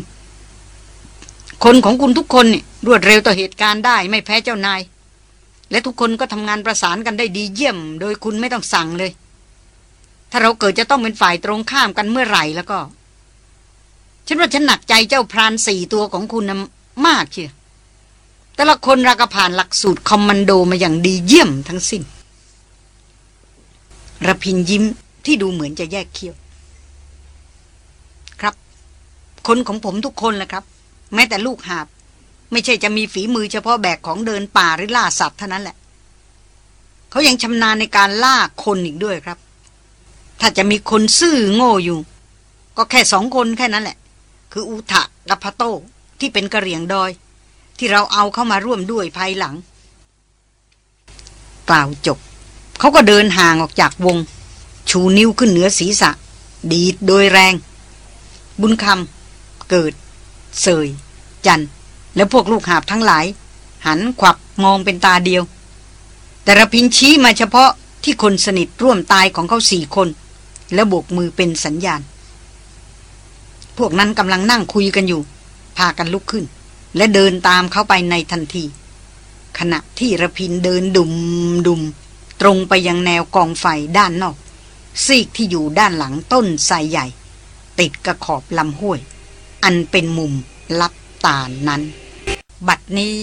คนของคุณทุกคนนี่รวดเร็วต่อเหตุการณ์ได้ไม่แพ้เจ้านาย และทุกคนก็ทำงานประสานกันได้ดีเยี่ยม โดยคุณไม่ต้องสั่งเลย ถ้าเราเกิดจะต้องเป็นฝ่ายตรงข้ามกันเมื่อไหร่แล้วก็ ฉันว่าฉันหนักใจเจ้าพรานสี่ตัวของคุณนะมากเชียวแต่ละคนรากผ่านหลักสูตรคอมมานโดมาอย่างดีเยี่ยมทั้งสิ้นระพินยิ้มที่ดูเหมือนจะแยกเคี้ยว ครับ คนของผมทุกคนแหละครับ แม้แต่ลูกหาบ ไม่ใช่จะมีฝีมือเฉพาะแบกของเดินป่าหรือล่าสัตว์เท่านั้นแหละ เขายังชำนาญในการล่าคนอีกด้วยครับ ถ้าจะมีคนซื่อโง่อยู่ ก็แค่สองคนแค่นั้นแหละ คืออุทะกับพะโต ที่เป็นกระเหรี่ยงดอย ที่เราเอาเข้ามาร่วมด้วยภายหลัง กล่าวจบ เขาก็เดินห่างออกจากวง ชูนิ้วขึ้นเหนือศีรษะ ดีดโดยแรง บุญคำเกิด เสย จัน และพวกลูกหาบทั้งหลาย หันขวับมองเป็นตาเดียว แต่ระพินชี้มาเฉพาะที่คนสนิทร่วมตายของเขาสี่คน แล้วโบกมือเป็นสัญญาณ พวกนั้นกำลังนั่งคุยกันอยู่ พากันลุกขึ้น และเดินตามเข้าไปในทันที ขณะที่ระพินเดินดุมดุมตรงไปยังแนวกองไฟด้านนอก ซีกที่อยู่ด้านหลังต้นไทรใหญ่ ติดกระขอบลำห้วย อันเป็นมุมลับตานั้น บัดนี้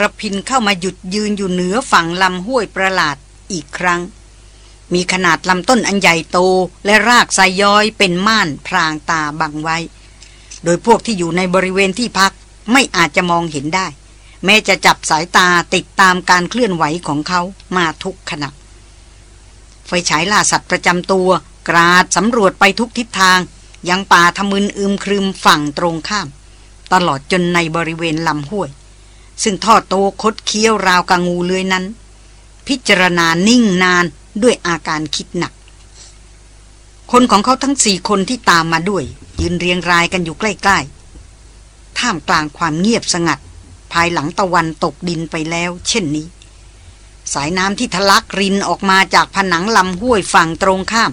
ระพินเข้ามาหยุดยืนอยู่เหนือฝั่งลำห้วยประหลาดอีกครั้ง มีขนาดลำต้นอันใหญ่โตและรากไซย้อยเป็นม่านพรางตาบังไว้ โดยพวกที่อยู่ในบริเวณที่พักไม่อาจจะมองเห็นได้ แม้จะจับสายตาติดตามการเคลื่อนไหวของเขามาทุกขณะไฟฉายล่าสัตว์ประจำตัว กราดสำรวจไปทุกทิศทาง ยังป่าทะมึนอึมครึมฝั่งตรงข้าม ตลอดจนในบริเวณลำห้วย ซึ่งทอดโตคดเคี้ยวราวกางูเลื้อยนั้น พิจารณานิ่งนาน ด้วยอาการคิดหนัก คนของเขาทั้งสี่คนที่ตามมาด้วย ยืนเรียงรายกันอยู่ใกล้ ๆ ท่ามกลางความเงียบสงัด ภายหลังตะวันตกดินไปแล้ว เช่นนี้ สายน้ำที่ทะลักรินออกมาจากผนังลำห้วยฝั่งตรงข้าม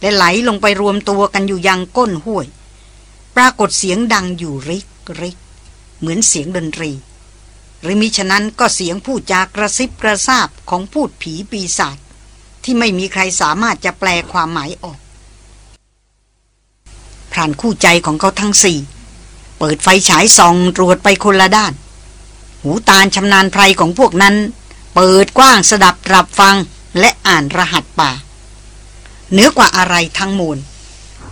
และไหลลงไปรวมตัวกันอยู่ยังก้นห้วย ปรากฏเสียงดังอยู่ริกริกเหมือนเสียงดนตรีหรือมิฉะนั้นก็เสียงพูดจากกระซิบกระซาบของพูดผีปีศาจ ที่ไม่มีใครสามารถจะแปลความหมายออกพรานคู่ใจของเขาทั้งสี่ เปิดไฟฉายส่องตรวจไปคนละด้าน หูตาชำนาญไพรของพวกนั้น เปิดกว้างสดับรับฟังและอ่านรหัสป่าเหนือกว่าอะไรทั้งมวล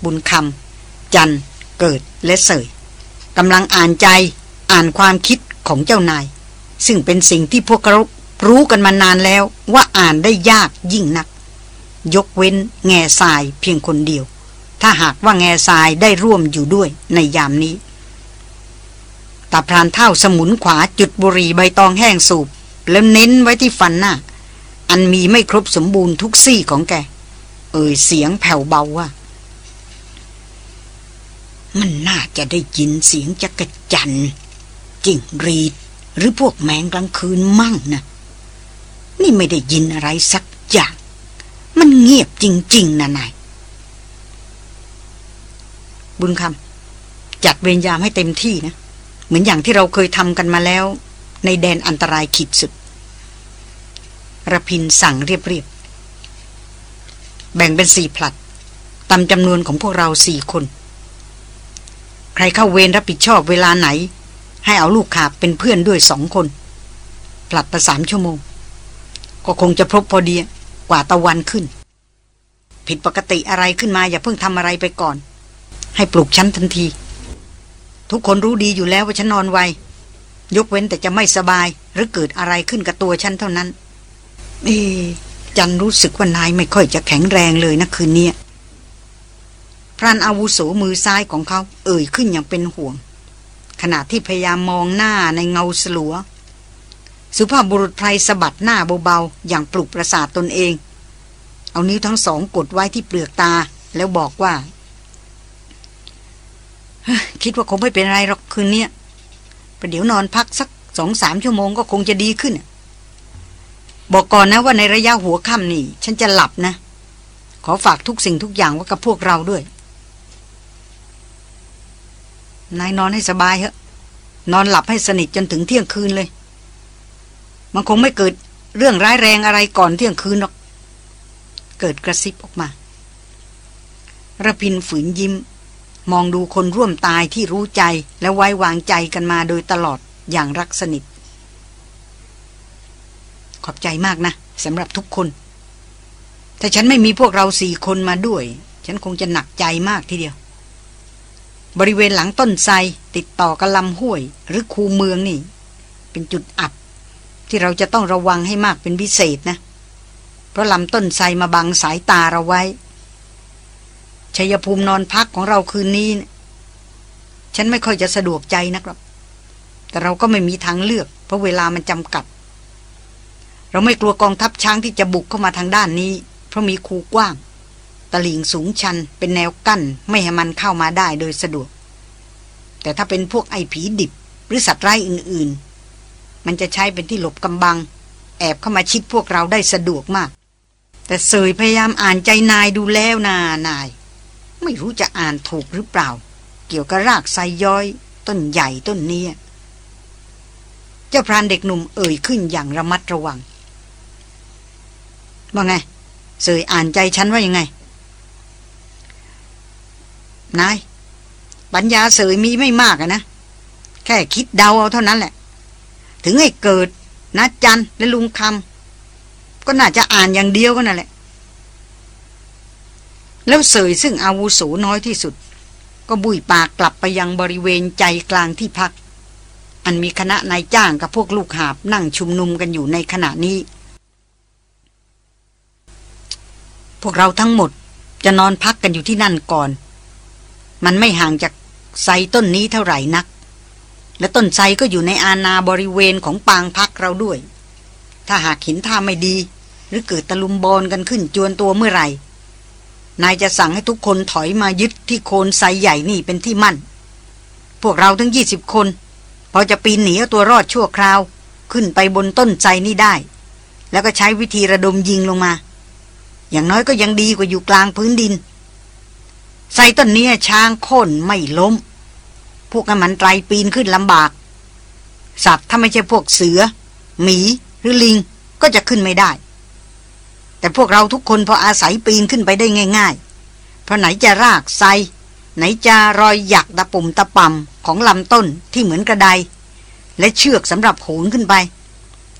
บุญคำจันเกิดและเสยกำลังอ่านใจอ่านความคิดของเจ้านาย ซึ่งเป็นสิ่งที่พวกเขา รู้กันมานานแล้วว่าอ่านได้ยากยิ่งนัก ยกเว้นแง่ทรายเพียงคนเดียว ถ้าหากว่าแง่ทรายได้ร่วมอยู่ด้วยในยามนี้ตาพรานเท่าสมุนขวาจุดบุรีใบตองแห้งสูบ แล้วเน้นไว้ที่ฟันหน้า อันมีไม่ครบสมบูรณ์ทุกซี่ของแก เอ่ยเสียงแผ่วเบาว่า มันน่าจะได้ยินเสียงจักระจันจิงรีด หรือพวกแมงกลางคืนมั่งนะ นี่ไม่ได้ยินอะไรสักอย่าง มันเงียบจริง ๆนะนายบุญคำจัดเวรยามให้เต็มที่นะ เหมือนอย่างที่เราเคยทำกันมาแล้ว ในแดนอันตรายขีดสุดระพินสั่งเรียบๆ แบ่งเป็นสี่ผลัด ตามจำนวนของพวกเราสี่คน ใครเข้าเวรรับผิดชอบเวลาไหน ให้เอาลูกขาบเป็นเพื่อนด้วยสองคน ผลัดประสามชั่วโมง ก็คงจะพบพอดีกว่าตะวันขึ้น ผิดปกติอะไรขึ้นมาอย่าเพิ่งทำอะไรไปก่อน ให้ปลุกฉันทันที ทุกคนรู้ดีอยู่แล้วว่าฉันนอนไวยกเว้นแต่จะไม่สบายหรือเกิดอะไรขึ้นกับตัวฉันเท่านั้น เอ จันรู้สึกว่านายไม่ค่อยจะแข็งแรงเลยนะคืนนี้พรานอาวุโสมือซ้ายของเขา เอ่ยขึ้นอย่างเป็นห่วง ขณะที่พยายามมองหน้าในเงาสลัว สุภาพบุรุษไพรสะบัดหน้าเบาๆ อย่างปลุกประสาทตนเอง เอานิ้วทั้งสองกดไว้ที่เปลือกตาแล้วบอกว่า คิดว่าคงไม่เป็นไรหรอกคืนนี้ประเดี๋ยวนอนพักสักสองสามชั่วโมงก็คงจะดีขึ้น บอกก่อนนะว่าในระยะหัวค่ำนี่ ฉันจะหลับนะ ขอฝากทุกสิ่งทุกอย่างไว้กับพวกเราด้วย นายนอนให้สบายเถอะ นอนหลับให้สนิทจนถึงเที่ยงคืนเลย มันคงไม่เกิดเรื่องร้ายแรงอะไรก่อนเที่ยงคืนหรอก เกิดกระซิบออกมาระพินฝืนยิ้ม มองดูคนร่วมตายที่รู้ใจและไว้วางใจกันมาโดยตลอดอย่างรักสนิท ขอบใจมากนะสำหรับทุกคน ถ้าฉันไม่มีพวกเราสี่คนมาด้วย ฉันคงจะหนักใจมากทีเดียว บริเวณหลังต้นไทรติดต่อกับลำห้วย หรือคูเมืองนี่ เป็นจุดอับ ที่เราจะต้องระวังให้มากเป็นพิเศษนะ เพราะลำต้นไทรมาบังสายตาเราไว้ชัยภูมินอนพักของเราคืนนี้ ฉันไม่ค่อยจะสะดวกใจนะครับ แต่เราก็ไม่มีทางเลือก เพราะเวลามันจำกัด เราไม่กลัวกองทัพช้างที่จะบุกเข้ามาทางด้านนี้ เพราะมีคูกว้าง ตลิ่งสูงชันเป็นแนวกั้น ไม่ให้มันเข้ามาได้โดยสะดวก แต่ถ้าเป็นพวกไอ้ผีดิบ หรือสัตว์ไร้อื่น มันจะใช้เป็นที่หลบกำบัง แอบเข้ามาชิดพวกเราได้สะดวกมาก แต่เสยพยายามอ่านใจนายดูแล้วนานาย ไม่รู้จะอ่านถูกหรือเปล่า เกี่ยวกับรากไซย้อย ต้นใหญ่ต้นนี้เจ้าพรานเด็กหนุ่มเอ่ยขึ้นอย่างระมัดระวังว่าไงเสยอ่านใจฉันว่ายังไง นายปัญญาเสยมีไม่มากอะนะ แค่คิดเดาเอาเท่านั้นแหละ ถึงให้เกิดนะจันและลุงคำก็น่าจะอ่านอย่างเดียวก็นั่นแหละ แล้วเสยซึ่งอาวุโสน้อยที่สุด ก็บุยปากกลับไปยังบริเวณใจกลางที่พัก อันมีคณะนายจ้างกับพวกลูกหาบนั่งชุมนุมกันอยู่ในขณะนี้ พวกเราทั้งหมดจะนอนพักกันอยู่ที่นั่นก่อน มันไม่ห่างจากไซต้นนี้เท่าไหร่นัก และต้นไทรก็อยู่ในอาณาบริเวณของปางพักเราด้วย ถ้าหากเห็นท่าไม่ดี หรือเกิดตะลุมบอลกันขึ้นจวนตัวเมื่อไหร่ นายจะสั่งให้ทุกคนถอยมายึดที่โคนไทรใหญ่นี่เป็นที่มั่น พวกเราทั้งยี่สิบคน พอจะปีนหนีเอาตัวรอดชั่วคราว ขึ้นไปบนต้นไทรนี่ได้ แล้วก็ใช้วิธีระดมยิงลงมา อย่างน้อยก็ยังดีกว่าอยู่กลางพื้นดินใส่ต้นเนี้ช้างค้นไม่ล้ม พวกมันไตรปีนขึ้นลำบาก สัตว์ถ้าไม่ใช่พวกเสือ หมี หรือลิงก็จะขึ้นไม่ได้ แต่พวกเราทุกคนพออาศัยปีนขึ้นไปได้ง่าย ๆ เพราะไหนจะรากไซไหนจะรอยหยักตะปุ่มตะปำของลำต้นที่เหมือนกระได และเชือกสำหรับโหนขึ้นไป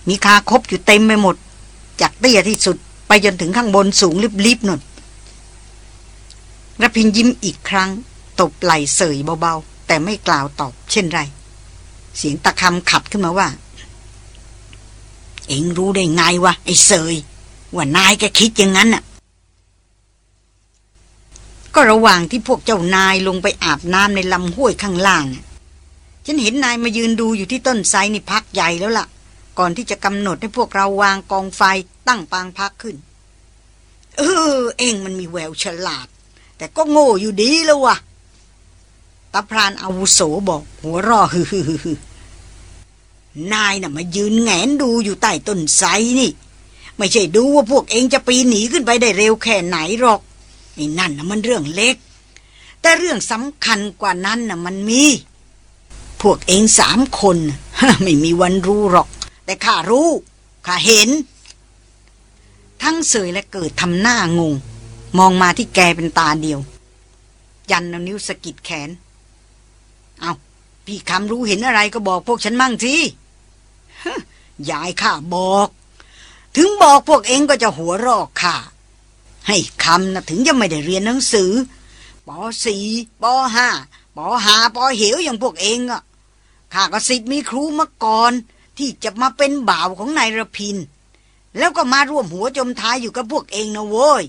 มีคาคบอยู่เต็มไปหมด จากเตี้ยที่สุดไปจนถึงข้างบนสูงลิบๆนุ่นระพินยิ้มอีกครั้ง ตบไหล่เสยเบาๆ แต่ไม่กล่าวตอบ เช่นไร เสียงตะคำขัดขึ้นมาว่า เอ็งรู้ได้ไงวะไอ้เสยว่านายแกคิดอย่างนั้นน่ะ ก็ระหว่างที่พวกเจ้านายลงไปอาบน้ำในลำห้วยข้างล่างฉันเห็นนายมายืนดูอยู่ที่ต้นไทรนี่พักใหญ่แล้วล่ะ ก่อนที่จะกำหนดให้พวกเราวางกองไฟตั้งปางพักขึ้น เออ เองมันมีแววฉลาด แต่ก็โง่อยู่ดีแล้วว่ะ ตาพรานอาวุโสบอกหัวร่อฮือฮือฮือนายน่ะมายืนแงนดูอยู่ใต้ต้นไทรนี่ ไม่ใช่ดูว่าพวกเองจะปีนหนีขึ้นไปได้เร็วแค่ไหนหรอกไอ้นั่นน่ะมันเรื่องเล็ก แต่เรื่องสำคัญกว่านั้นน่ะมันมี พวกเองสามคนไม่มีวันรู้หรอก แต่ข้ารู้ข้าเห็น ทั้งเสยและเกิดทำหน้างง มองมาที่แกเป็นตาเดียว ยันเอานิ้วสะกิดแขน เอาพี่คำรู้เห็นอะไรก็บอกพวกฉันมั่งสิยายข้าบอก ถึงบอกพวกเองก็จะหัวรอกข้าให้คำนะถึงจะไม่ได้เรียนหนังสือปสี่ปห้าปห้าปเหวอย่างพวกเองอะข้าก็สิทธิ์มีครูมาก่อน ที่จะมาเป็นบ่าวของนายระพิน แล้วก็มาร่วมหัวจมท้ายอยู่กับพวกเองนะโว้ย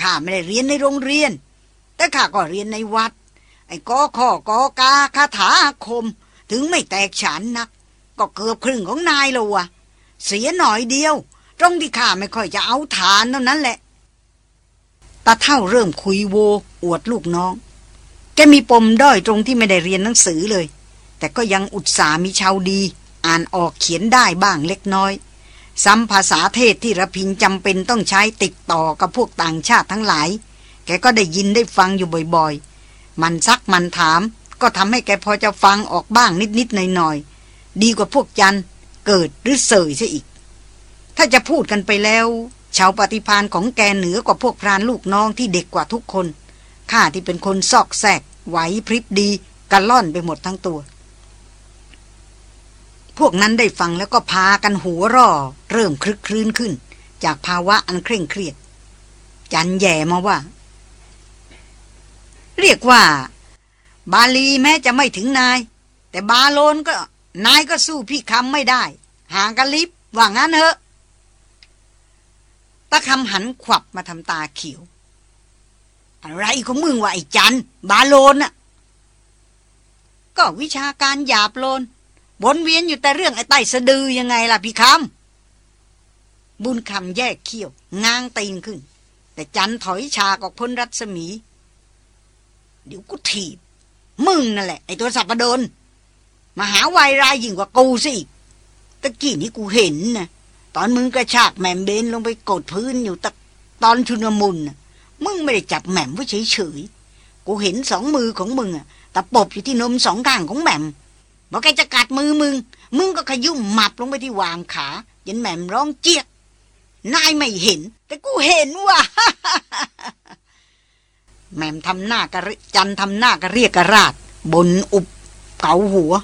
ข้าไม่ได้เรียนในโรงเรียน แต่ข้าก็เรียนในวัด ไอ้กอข้อกอกาคาถาคม ถึงไม่แตกฉานนัก ก็เกือบครึ่งของนายแล้ววะเสียหน่อยเดียว ตรงที่ข้าไม่ค่อยจะเอาฐานเท่านั้นแหละตาเท่าเริ่มคุยโว อวดลูกน้อง แกมีปมด้อยตรงที่ไม่ได้เรียนหนังสือเลย แต่ก็ยังอุตส่ามีชาวดี อ่านออกเขียนได้บ้างเล็กน้อย ซ้ำภาษาเทศที่ระพินจำเป็นต้องใช้ติดต่อกับพวกต่างชาติทั้งหลาย แกก็ได้ยินได้ฟังอยู่บ่อยๆ มันซักมันถาม ก็ทำให้แกพอจะฟังออกบ้างนิดๆหน่อยๆดีกว่าพวกจันเกิดหรือเสยซะอีก ถ้าจะพูดกันไปแล้ว ชาวปฏิพานของแกเหนือกว่าพวกพรานลูกน้องที่เด็กกว่าทุกคนข้าที่เป็นคนซอกแซกไหวพริบดีกระล่อนไปหมดทั้งตัว พวกนั้นได้ฟังแล้วก็พากันหัวร่อ เริ่มคลึกคลื้นขึ้น จากภาวะอันเคร่งเครียด จันแย่มาว่า เรียกว่า บาลีแม้จะไม่ถึงนาย แต่บาโลนก็นายก็สู้พี่คำไม่ได้ ห่างกันลิบว่างั้นเถอะตาคำหันขวับมาทำตาเขียว อะไรของมึงวะไอ้จันบาโลนน่ะก็วิชาการหยาบโลนวนเวียนอยู่แต่เรื่องไอ้ใต้สะดือยังไงล่ะพี่คำบุญคำแยกเขี้ยวง้างตีนขึ้น แต่จันถอยฉากออกพ้นรัศมี เดี๋ยวกูถีบ มึงนั่นแหละ ไอ้ตัวสับปะโดนมาหาวายรายยิ่งกว่ากูสิตะกี้นี้กูเห็นนะตอนมึงกระชากแหม่มเบนลงไปกดพื้นอยู่ตะตอนชุนมุนมึงไม่ได้จับแหม่มไว้เฉยๆกูเห็นสองมือของมึงอะตะปบอยู่ที่นมสองข้างของแหม่มบอกแกจะกัดมือมึง มึงก็ขยุ่มหมับลงไปที่วางขายันแหม่มร้องเจี๊ยกนายไม่เห็น แต่กูเห็นว่ะ แหม่มทำหน้ากระจันทำหน้ากระเรียกกระราดบนอุบเกาหัว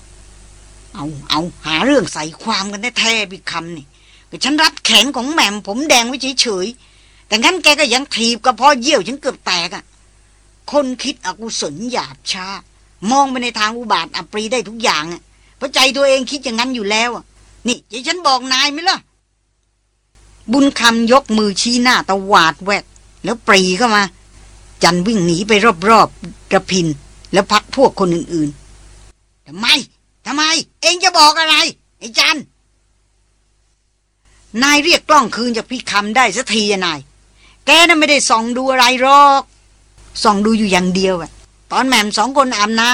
เอาเอาหาเรื่องใส่ความกันแท้ๆพี่คำนี่ก็ฉันรัดแขนของแหม่มผมแดงไว้เฉยๆแต่งั้นแกก็ยังถีบกระเพาะเยี่ยวฉันเกือบแตกอะ่ะ คนคิดอกุศลหยาบช้า มองไปในทางอุบาทอัปรีได้ทุกอย่างอะ่ะเพราะใจตัวเองคิดอย่างนั้นอยู่แล้วอะ นี่จะฉันบอกนายไหมล่ะ บุญคำยกมือชี้หน้าตะวาดแวดแล้วปรีเข้ามา จันวิ่งหนีไปรอบๆระพิน แล้วพักพวกคนอื่นๆทำไมทำไม เองจะบอกอะไร ไอ้จันนายเรียกกล้องคืนจากพี่คำได้สักทีนาย แกน่ะไม่ได้ส่องดูอะไรหรอกส่องดูอยู่อย่างเดียวอะตอนแหม่มสองคนอาบน้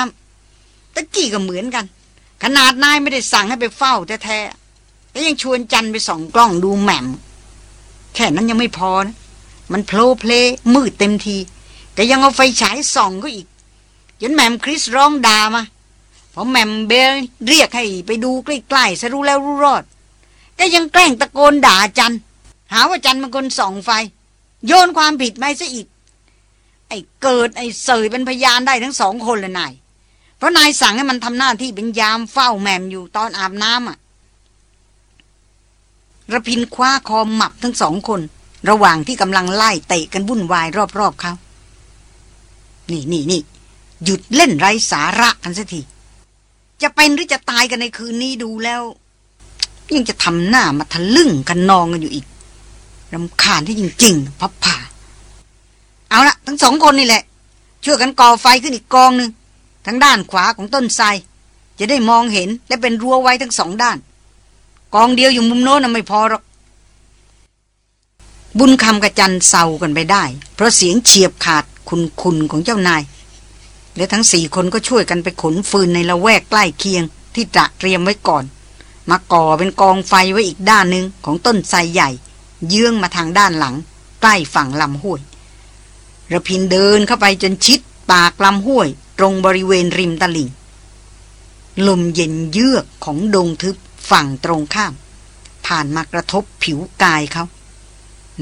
ำตะกี้ก็เหมือนกัน ขนาดนายไม่ได้สั่งให้ไปเฝ้าแท้ก็ยังชวนจันไปส่องกล้องดูแหม่ม แค่นั้นยังไม่พอนะมันโผล่เพลมืดเต็มที แต่ยังเอาไฟฉายส่องก็อีกจนแหม่มคริสร้องด่ามาพอแหม่มเบลเรียกให้ไปดูใกล้ๆซะรู้แล้วรู้รอดก็ยังแกล้งตะโกนด่าจันหาว่าจันเป็นคนส่องไฟ โยนความผิดมาซะอีก ไอ้เกิดไอ้เสยเป็นพยานได้ทั้งสองคนเลยนายเพราะนายสั่งให้มันทำหน้าที่เป็นยามเฝ้าแหม่มอยู่ตอนอาบน้ำอะระพินคว้าคอหมับทั้งสองคน ระหว่างที่กำลังไล่เตะกันวุ่นวายรอบๆเขา นี่นี่นี่หยุดเล่นไร้สาระกันสักที จะเป็นหรือจะตายกันในคืนนี้ดูแล้ว ยังจะทำหน้ามาทะลึ่งกันนองกันอยู่อีกรำคาญที่จริงๆพับผ่า เอาละทั้งสองคนนี่แหละ ช่วยกันก่อไฟขึ้นอีกกองหนึ่งทางด้านขวาของต้นไทรจะได้มองเห็นและเป็นรั้วไว้ทั้งสองด้าน กองเดียวอยู่มุมโน้นน่ะไม่พอหรอกบุญคำกระจันเศร้ากันไปได้ เพราะเสียงเฉียบขาด คุณคุณของเจ้านาย และทั้งสี่คนก็ช่วยกันไปขนฟืนในละแวกใกล้เคียง ที่ตระเตรียมไว้ก่อน มาก่อเป็นกองไฟไว้อีกด้านหนึ่งของต้นไทรใหญ่ เยื้องมาทางด้านหลัง ใกล้ฝั่งลำห้วยระพินเดินเข้าไปจนชิดปากลำห้วย ตรงบริเวณริมตลิ่ง ลมเย็นเยือกของดงทึบฝั่งตรงข้าม ผ่านมากระทบผิวกายเขา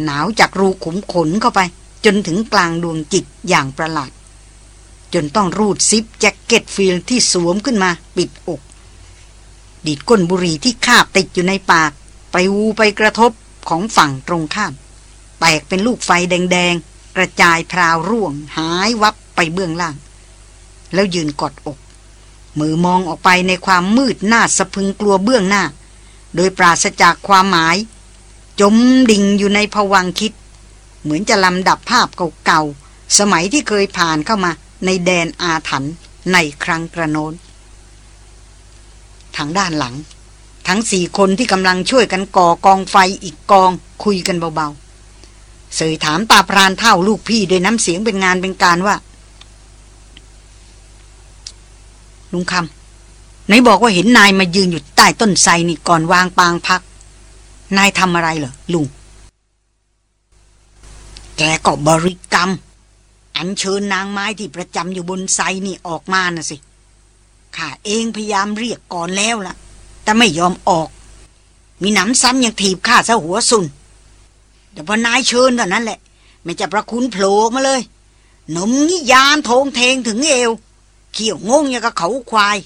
หนาวจากรูขุมขนเข้าไป จนถึงกลางดวงจิตอย่างประหลาด จนต้องรูดซิป jacket field ที่สวมขึ้นมาปิดอก ดีดก้นบุหรี่ที่คาบติดอยู่ในปาก ปลิววูบไปกระทบของฝั่งตรงข้าม แตกเป็นลูกไฟแดงๆ กระจายพราวร่วง หายวับไปเบื้องล่าง แล้วยืนกอดอก มือมองออกไปในความมืดน่าสะพรึงกลัวเบื้องหน้า โดยปราศจากความหมาย จมดิ่งอยู่ในภวังค์คิด เหมือนจะลำดับภาพเก่าๆ สมัยที่เคยผ่านเข้ามาในแดนอาถรรพ์ในครั้งกระโน้น ทางด้านหลัง ทั้งสี่คนที่กำลังช่วยกันก่อกองไฟอีกกองคุยกันเบาๆ เสยถามตาพรานเท่าลูกพี่ด้วยน้ำเสียงเป็นงานเป็นการว่า ลุงคำไหนบอกว่าเห็นนายมายืนอยู่ใต้ต้นไทรนี่ก่อนวางปางพัก นายทำอะไรเหรอลุง กก็บริกรรม อัญเชิญนางไม้ที่ประจำอยู่บนไซนี่ออกมาน่ะสิข้าเองพยายามเรียกก่อนแล้วล่ะ แต่ไม่ยอมออก มีหนำซ้ำยังถีบข้าซะหัวสุนแต่พอนายเชิญเท่านั้นแหละ ไม่จะประคุณโผล่มาเลยหนุ่มนิยานโทงเทงถึงเอว เขี่ยวงงอย่างกับเขาควาย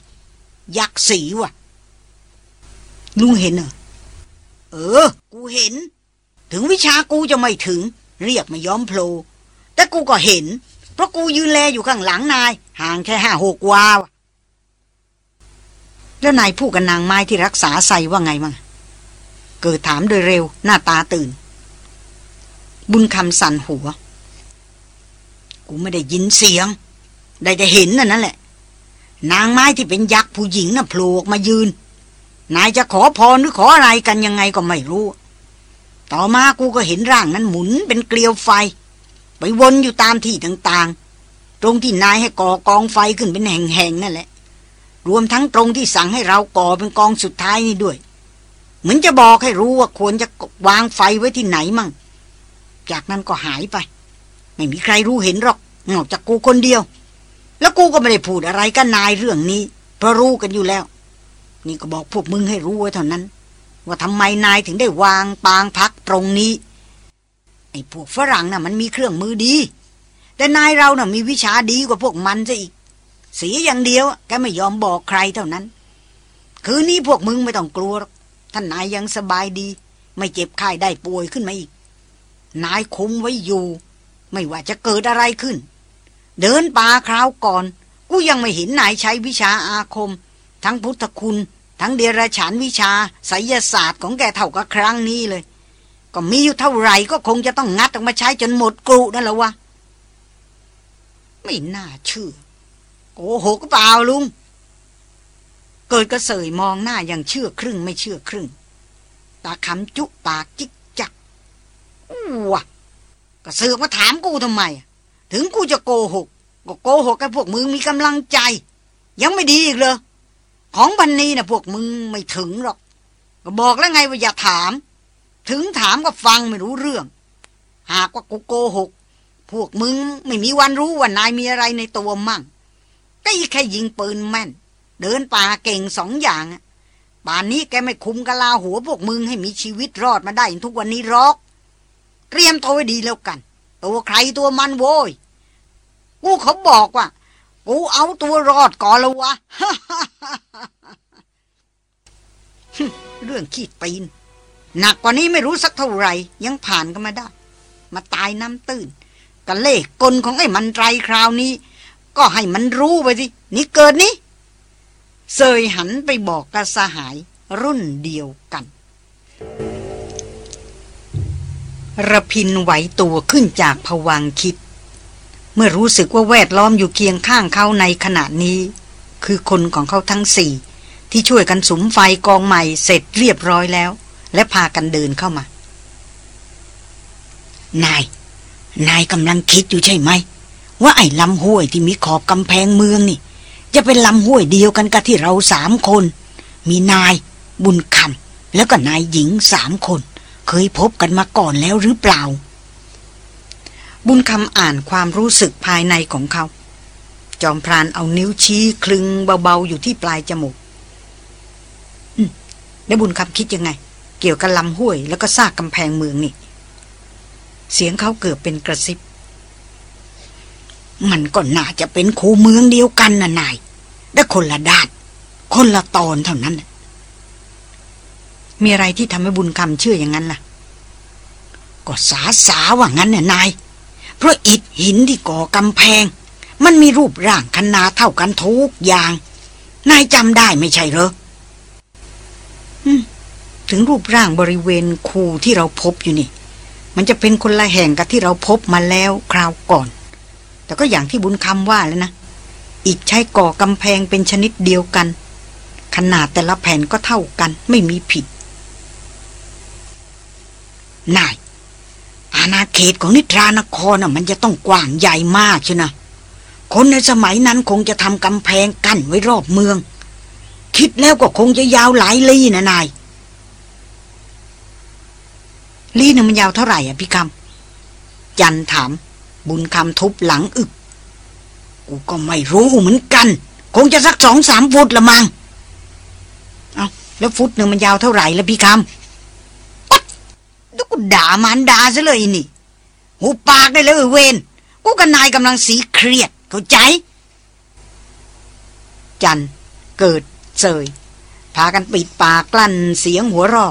ยักษ์สีว่ะ ลุงเห็นเหรอเออ กูเห็น ถึงวิชากูจะไม่ถึง เรียกม่ยอมโผล่แต่กูก็เห็น เพราะกูยืนแลอยู่ข้างหลังนาย ห่างแค่ห้าหกวาวแล้วนายพูดกับนางไม้ที่รักษาใส่ว่าไงมั่งเกิดถามโดยเร็วหน้าตาตื่น บุญคำสั่นหัว กูไม่ได้ยินเสียง ได้แต่เห็นน่ะนั่นแหละ นางไม้ที่เป็นยักษ์ผู้หญิงน่ะโผล่ออกมายืนนายจะขอพรหรือขออะไรกันยังไงก็ไม่รู้ ต่อมากูก็เห็นร่างนั้นหมุนเป็นเกลียวไฟ ไปวนอยู่ตามที่ต่างๆ ตรงที่นายให้ก่อกองไฟขึ้นเป็นแห่งๆนั่นแหละ รวมทั้งตรงที่สั่งให้เราก่อเป็นกองสุดท้ายนี่ด้วย เหมือนจะบอกให้รู้ว่าควรจะวางไฟไว้ที่ไหนมั่ง จากนั้นก็หายไป ไม่มีใครรู้เห็นหรอกนอกจากกูคนเดียว แล้วกูก็ไม่ได้พูดอะไรกับนายเรื่องนี้เพราะรู้กันอยู่แล้ว นี่ก็บอกพวกมึงให้รู้ไว้เท่านั้น ว่าทำไมนายถึงได้วางปางพักตรงนี้ ไอ้พวกฝรั่งน่ะมันมีเครื่องมือดี แต่นายเราน่ะมีวิชาดีกว่าพวกมันซะอีก เสียอย่างเดียวแกไม่ยอมบอกใครเท่านั้น คืนนี้พวกมึงไม่ต้องกลัวท่านนายยังสบายดี ไม่เจ็บไข้ได้ป่วยขึ้นมาอีก นายคุมไว้อยู่ ไม่ว่าจะเกิดอะไรขึ้น เดินป่าคราวก่อน กูยังไม่เห็นนายใช้วิชาอาคม ทั้งพุทธคุณ ทั้งเดรัจฉานวิชาไสยศาสตร์ของแกเท่ากับครั้งนี้เลย ก็มีอยู่เท่าไหร่ก็คงจะต้องงัดออกมาใช้จนหมดกรุนั่นแหละวะไม่น่าเชื่อโกหกเปล่าลุง เกิดกระเสยมองหน้าอย่างเชื่อครึ่งไม่เชื่อครึ่ง ตาคำจุปากจิกจักอู้วะกระเสือกมาถามกูทำไม ถึงกูจะโกหก ก็โกหกกับพวกมึงมีกำลังใจ ยังไม่ดีอีกเลย ของบันนี้นะพวกมึงไม่ถึงหรอก ก็บอกแล้วไงว่าอย่าถาม ถึงถามก็ฟังไม่รู้เรื่อง หากว่ากูโกหก พวกมึงไม่มีวันรู้ว่านายมีอะไรในตัวมั่งก็อีแค่ยิงปืนแม่น เดินป่าเก่งสองอย่างป่านนี้แกไม่คุมกะลาหัวพวกมึงให้มีชีวิตรอดมาได้ทุกวันนี้หรอก เตรียมตัวไว้ดีแล้วกัน ตัวใครตัวมันโว้ยกูเขาบอกว่า กูเอาตัวรอดก่อนล้วะ เรื่องขี้ตีน หนักกว่านี้ไม่รู้สักเท่าไหร่ ยังผ่านกันมาได้ มาตายน้ำตื้นกะเล่กลของไอ้มันไรคราวนี้ ก็ให้มันรู้ไปสิ นี่เกิดนี้เซยหันไปบอกกระสหายรุ่นเดียวกันระพินไหวตัวขึ้นจากผวังคิด เมื่อรู้สึกว่าแวดล้อมอยู่เคียงข้างเขาในขณะนี้ คือคนของเขาทั้งสี่ ที่ช่วยกันสุมไฟกองใหม่เสร็จเรียบร้อยแล้ว และพากันเดินเข้ามา นาย นายกำลังคิดอยู่ใช่ไหม ว่าไอ้ลำห้วยที่มีขอบกำแพงเมืองนี่ จะเป็นลำห้วยเดียวกันกับที่เราสามคน มีนาย บุญคำแล้วก็นายหญิงสามคน เคยพบกันมาก่อนแล้วหรือเปล่า บุญคำอ่านความรู้สึกภายในของเขา จอมพรานเอานิ้วชี้คลึงเบาๆ อยู่ที่ปลายจมูกอืมแล้วบุญคำคิดยังไง เกี่ยวกับลำห้วยแล้วก็ซากกำแพงเมืองนี่ เสียงเขาเกือบเป็นกระซิบ มันก็น่าจะเป็นคูเมืองเดียวกันน่ะนายแต่คนละด้าน คนละตอนเท่านั้น มีอะไรที่ทำให้บุญคำเชื่ออย่างนั้นล่ะ ก็สาสาว่างั้นน่ะนาย เพราะอิฐหินที่ก่อกำแพง มันมีรูปร่างขนาดเท่ากันทุกอย่าง นายจำได้ไม่ใช่เหรอถึงรูปร่างบริเวณคูที่เราพบอยู่นี่ มันจะเป็นคนละแห่งกับที่เราพบมาแล้วคราวก่อน แต่ก็อย่างที่บุญคำว่าแล้วนะอีกใช้ก่อกำแพงเป็นชนิดเดียวกัน ขนาดแต่ละแผ่นก็เท่ากัน ไม่มีผิดนาย อาณาเขตของนิทรานครน่ะมันจะต้องกว้างใหญ่มากใช่นะคนในสมัยนั้นคงจะทำกำแพงกั้นไว้รอบเมือง คิดแล้วก็คงจะยาวหลายลี้นะนายลี่หนึ่งมันยาวเท่าไหร่อะพี่คำจันถาม บุญคำทุบหลังอึก กูก็ไม่รู้เหมือนกัน คงจะสักสองสามฟุตละมัง้งเอาแล้วฟุตหนึ่งมันยาวเท่าไหร่ล้วพี่คำ กูด่ามันด่าซะเลยนี่ หูปากได้เลยเวนกูกับนายกำลังสีเครียด เข้าใจ จันเกิดเสยพากันปิดปากกลั้นเสียงหัวรอ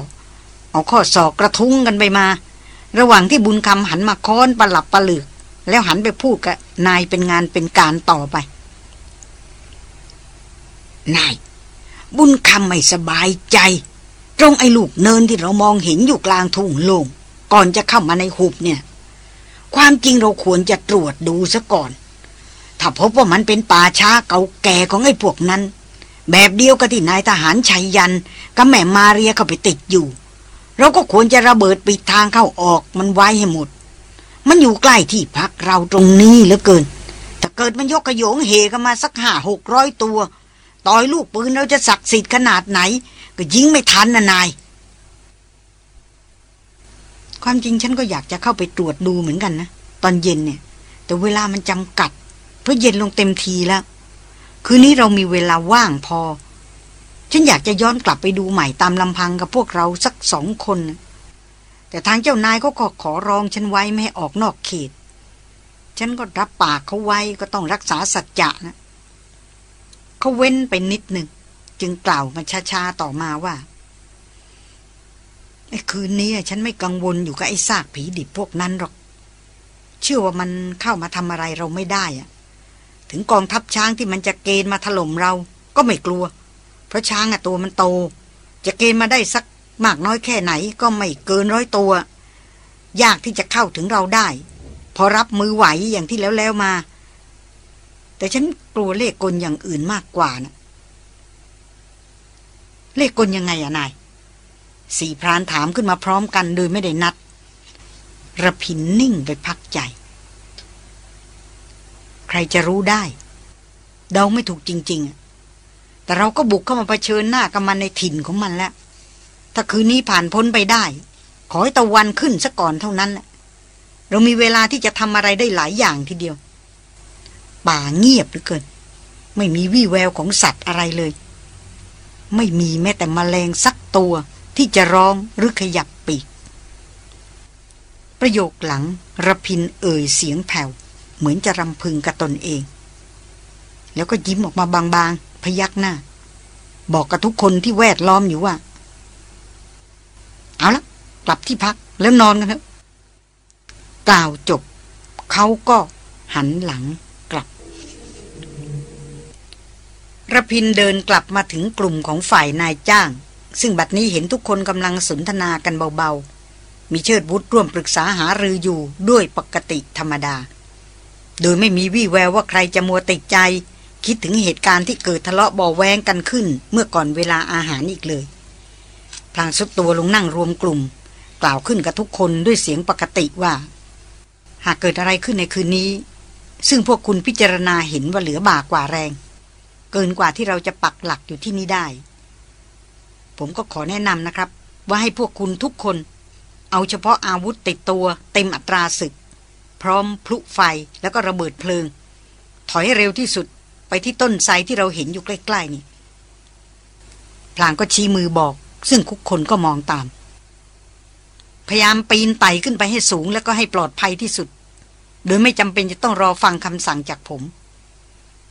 เอาข้อศอกกระทุ้งกันไปมา ระหว่างที่บุญคำหันมาค้อนประหลับประหลึกแล้วหันไปพูดกับนายเป็นงานเป็นการต่อไป นาย บุญคำไม่สบายใจ ตรงไอ้ลูกเนินที่เรามองเห็นอยู่กลางทุ่งโล่งก่อนจะเข้ามาในหุบเนี่ย ความจริงเราควรจะตรวจดูซะก่อน ถ้าพบว่ามันเป็นป่าช้าเก่าแก่ของไอ้พวกนั้น แบบเดียวกับที่นายทหารชัยยันกับแม่มาเรียเข้าไปติดอยู่ เราก็ควรจะระเบิดปิดทางเข้าออกมันไว้ให้หมด มันอยู่ใกล้ที่พักเราตรงนี้เหลือเกินถ้าเกิดมันยกกระโยงเฮกันมาสักห้าหกร้อยตัวต่อยลูกปืนเราจะศักดิ์สิทธิ์ขนาดไหน ก็ยิงไม่ทันนะนาย ความจริงฉันก็อยากจะเข้าไปตรวจดูเหมือนกันนะตอนเย็นเนี่ย แต่เวลามันจำกัด เพราะเย็นลงเต็มทีแล้ว คืนนี้เรามีเวลาว่างพอ ฉันอยากจะย้อนกลับไปดูใหม่ตามลำพังกับพวกเราสักสองคนนะแต่ทางเจ้านายเขาก็ขอร้องฉันไว้ไม่ให้ออกนอกเขต ฉันก็รับปากเขาไว้ก็ต้องรักษาสัจจะนะเขาเว้นไปนิดหนึ่ง จึงกล่าวมาช้าๆต่อมาว่าไอ้คืนนี้ฉันไม่กังวลอยู่กับไอ้ซากผีดิบพวกนั้นหรอก เชื่อว่ามันเข้ามาทำอะไรเราไม่ได้อะถึงกองทัพช้างที่มันจะเกณฑ์มาถล่มเราก็ไม่กลัว เพราะช้างอะตัวมันโต จะเกณฑ์มาได้สักมากน้อยแค่ไหนก็ไม่เกินร้อยตัว ยากที่จะเข้าถึงเราได้ พอรับมือไหวอย่างที่แล้วแล้วมา แต่ฉันกลัวเลขกลอย่างอื่นมากกว่านะ เลขกลยังไงอะนาย สี่พรานถามขึ้นมาพร้อมกันโดยไม่ได้นัดระพินนิ่งไปพักใจ ใครจะรู้ได้ เดาไม่ถูกจริง ๆ แต่เราก็บุกเข้ามาเผชิญหน้ากับมันในถิ่นของมันแล้ว ถ้าคืนนี้ผ่านพ้นไปได้ ขอให้ตะวันขึ้นซะก่อนเท่านั้นเรามีเวลาที่จะทำอะไรได้หลายอย่างทีเดียว ป่าเงียบเหลือเกิน ไม่มีวี่แววของสัตว์อะไรเลย ไม่มีแม้แต่มแมลงสักตัวที่จะร้องหรือขยับปีก ประโยคหลังระพินเอ่ยเสียงแผ่ว เหมือนจะรำพึงกับตนเอง แล้วก็ยิ้มออกมาบางๆ พยักหน้า บอกกับทุกคนที่แวดล้อมอยู่ว่า เอาละกลับที่พักแล้วนอนกันเถอะกล่าวจบ เขาก็หันหลังกลับ ระพินเดินกลับมาถึงกลุ่มของฝ่ายนายจ้าง ซึ่งบัดนี้เห็นทุกคนกำลังสนทนากันเบาๆ มีเชิดวุฒร่วมปรึกษาหารืออยู่ด้วยปกติธรรมดา โดยไม่มีวี่แววว่าใครจะมัวติดใจ คิดถึงเหตุการณ์ที่เกิดทะเลาะบาแวงกันขึ้น เมื่อก่อนเวลาอาหารอีกเลยพลางซุดตัวลงนั่งรวมกลุ่ม กล่าวขึ้นกับทุกคนด้วยเสียงปกติว่า หากเกิดอะไรขึ้นในคืนนี้ ซึ่งพวกคุณพิจารณาเห็นว่าเหลือบากกว่าแรง เกินกว่าที่เราจะปักหลักอยู่ที่นี่ได้ ผมก็ขอแนะนำนะครับ ว่าให้พวกคุณทุกคน เอาเฉพาะอาวุธติดตัวเต็มอัตราศึก พร้อมพลุไฟแล้วก็ระเบิดเพลิง ถอยให้เร็วที่สุดไปที่ต้นไทรที่เราเห็นอยู่ใกล้ ๆ นี่พลางก็ชี้มือบอก ซึ่งทุกคนก็มองตาม พยายามปีนไต่ขึ้นไปให้สูงแล้วก็ให้ปลอดภัยที่สุด โดยไม่จำเป็นจะต้องรอฟังคำสั่งจากผม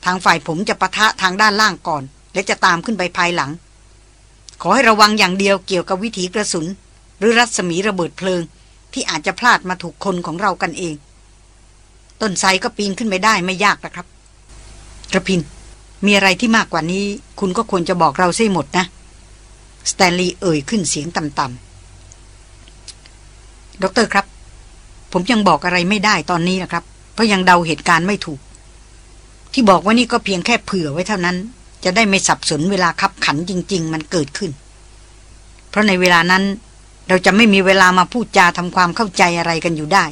ทางฝ่ายผมจะปะทะทางด้านล่างก่อน และจะตามขึ้นไปภายหลัง ขอให้ระวังอย่างเดียวเกี่ยวกับวิถีกระสุน หรือรัศมีระเบิดเพลิง ที่อาจจะพลาดมาถูกคนของเรากันเอง ต้นไทรก็ปีนขึ้นไปได้ไม่ยากนะครับรพินทร์ มีอะไรที่มากกว่านี้ คุณก็ควรจะบอกเราเสียหมดนะสแตนลีย์เอ่ยขึ้นเสียงต่ำๆด็อกเตอร์ครับ ผมยังบอกอะไรไม่ได้ตอนนี้นะครับ เพราะยังเดาเหตุการณ์ไม่ถูก ที่บอกว่านี่ก็เพียงแค่เผื่อไว้เท่านั้น จะได้ไม่สับสนเวลาคับขันจริง ๆ มันเกิดขึ้น เพราะในเวลานั้นเราจะไม่มีเวลามาพูดจาทำความเข้าใจอะไรกันอยู่ได้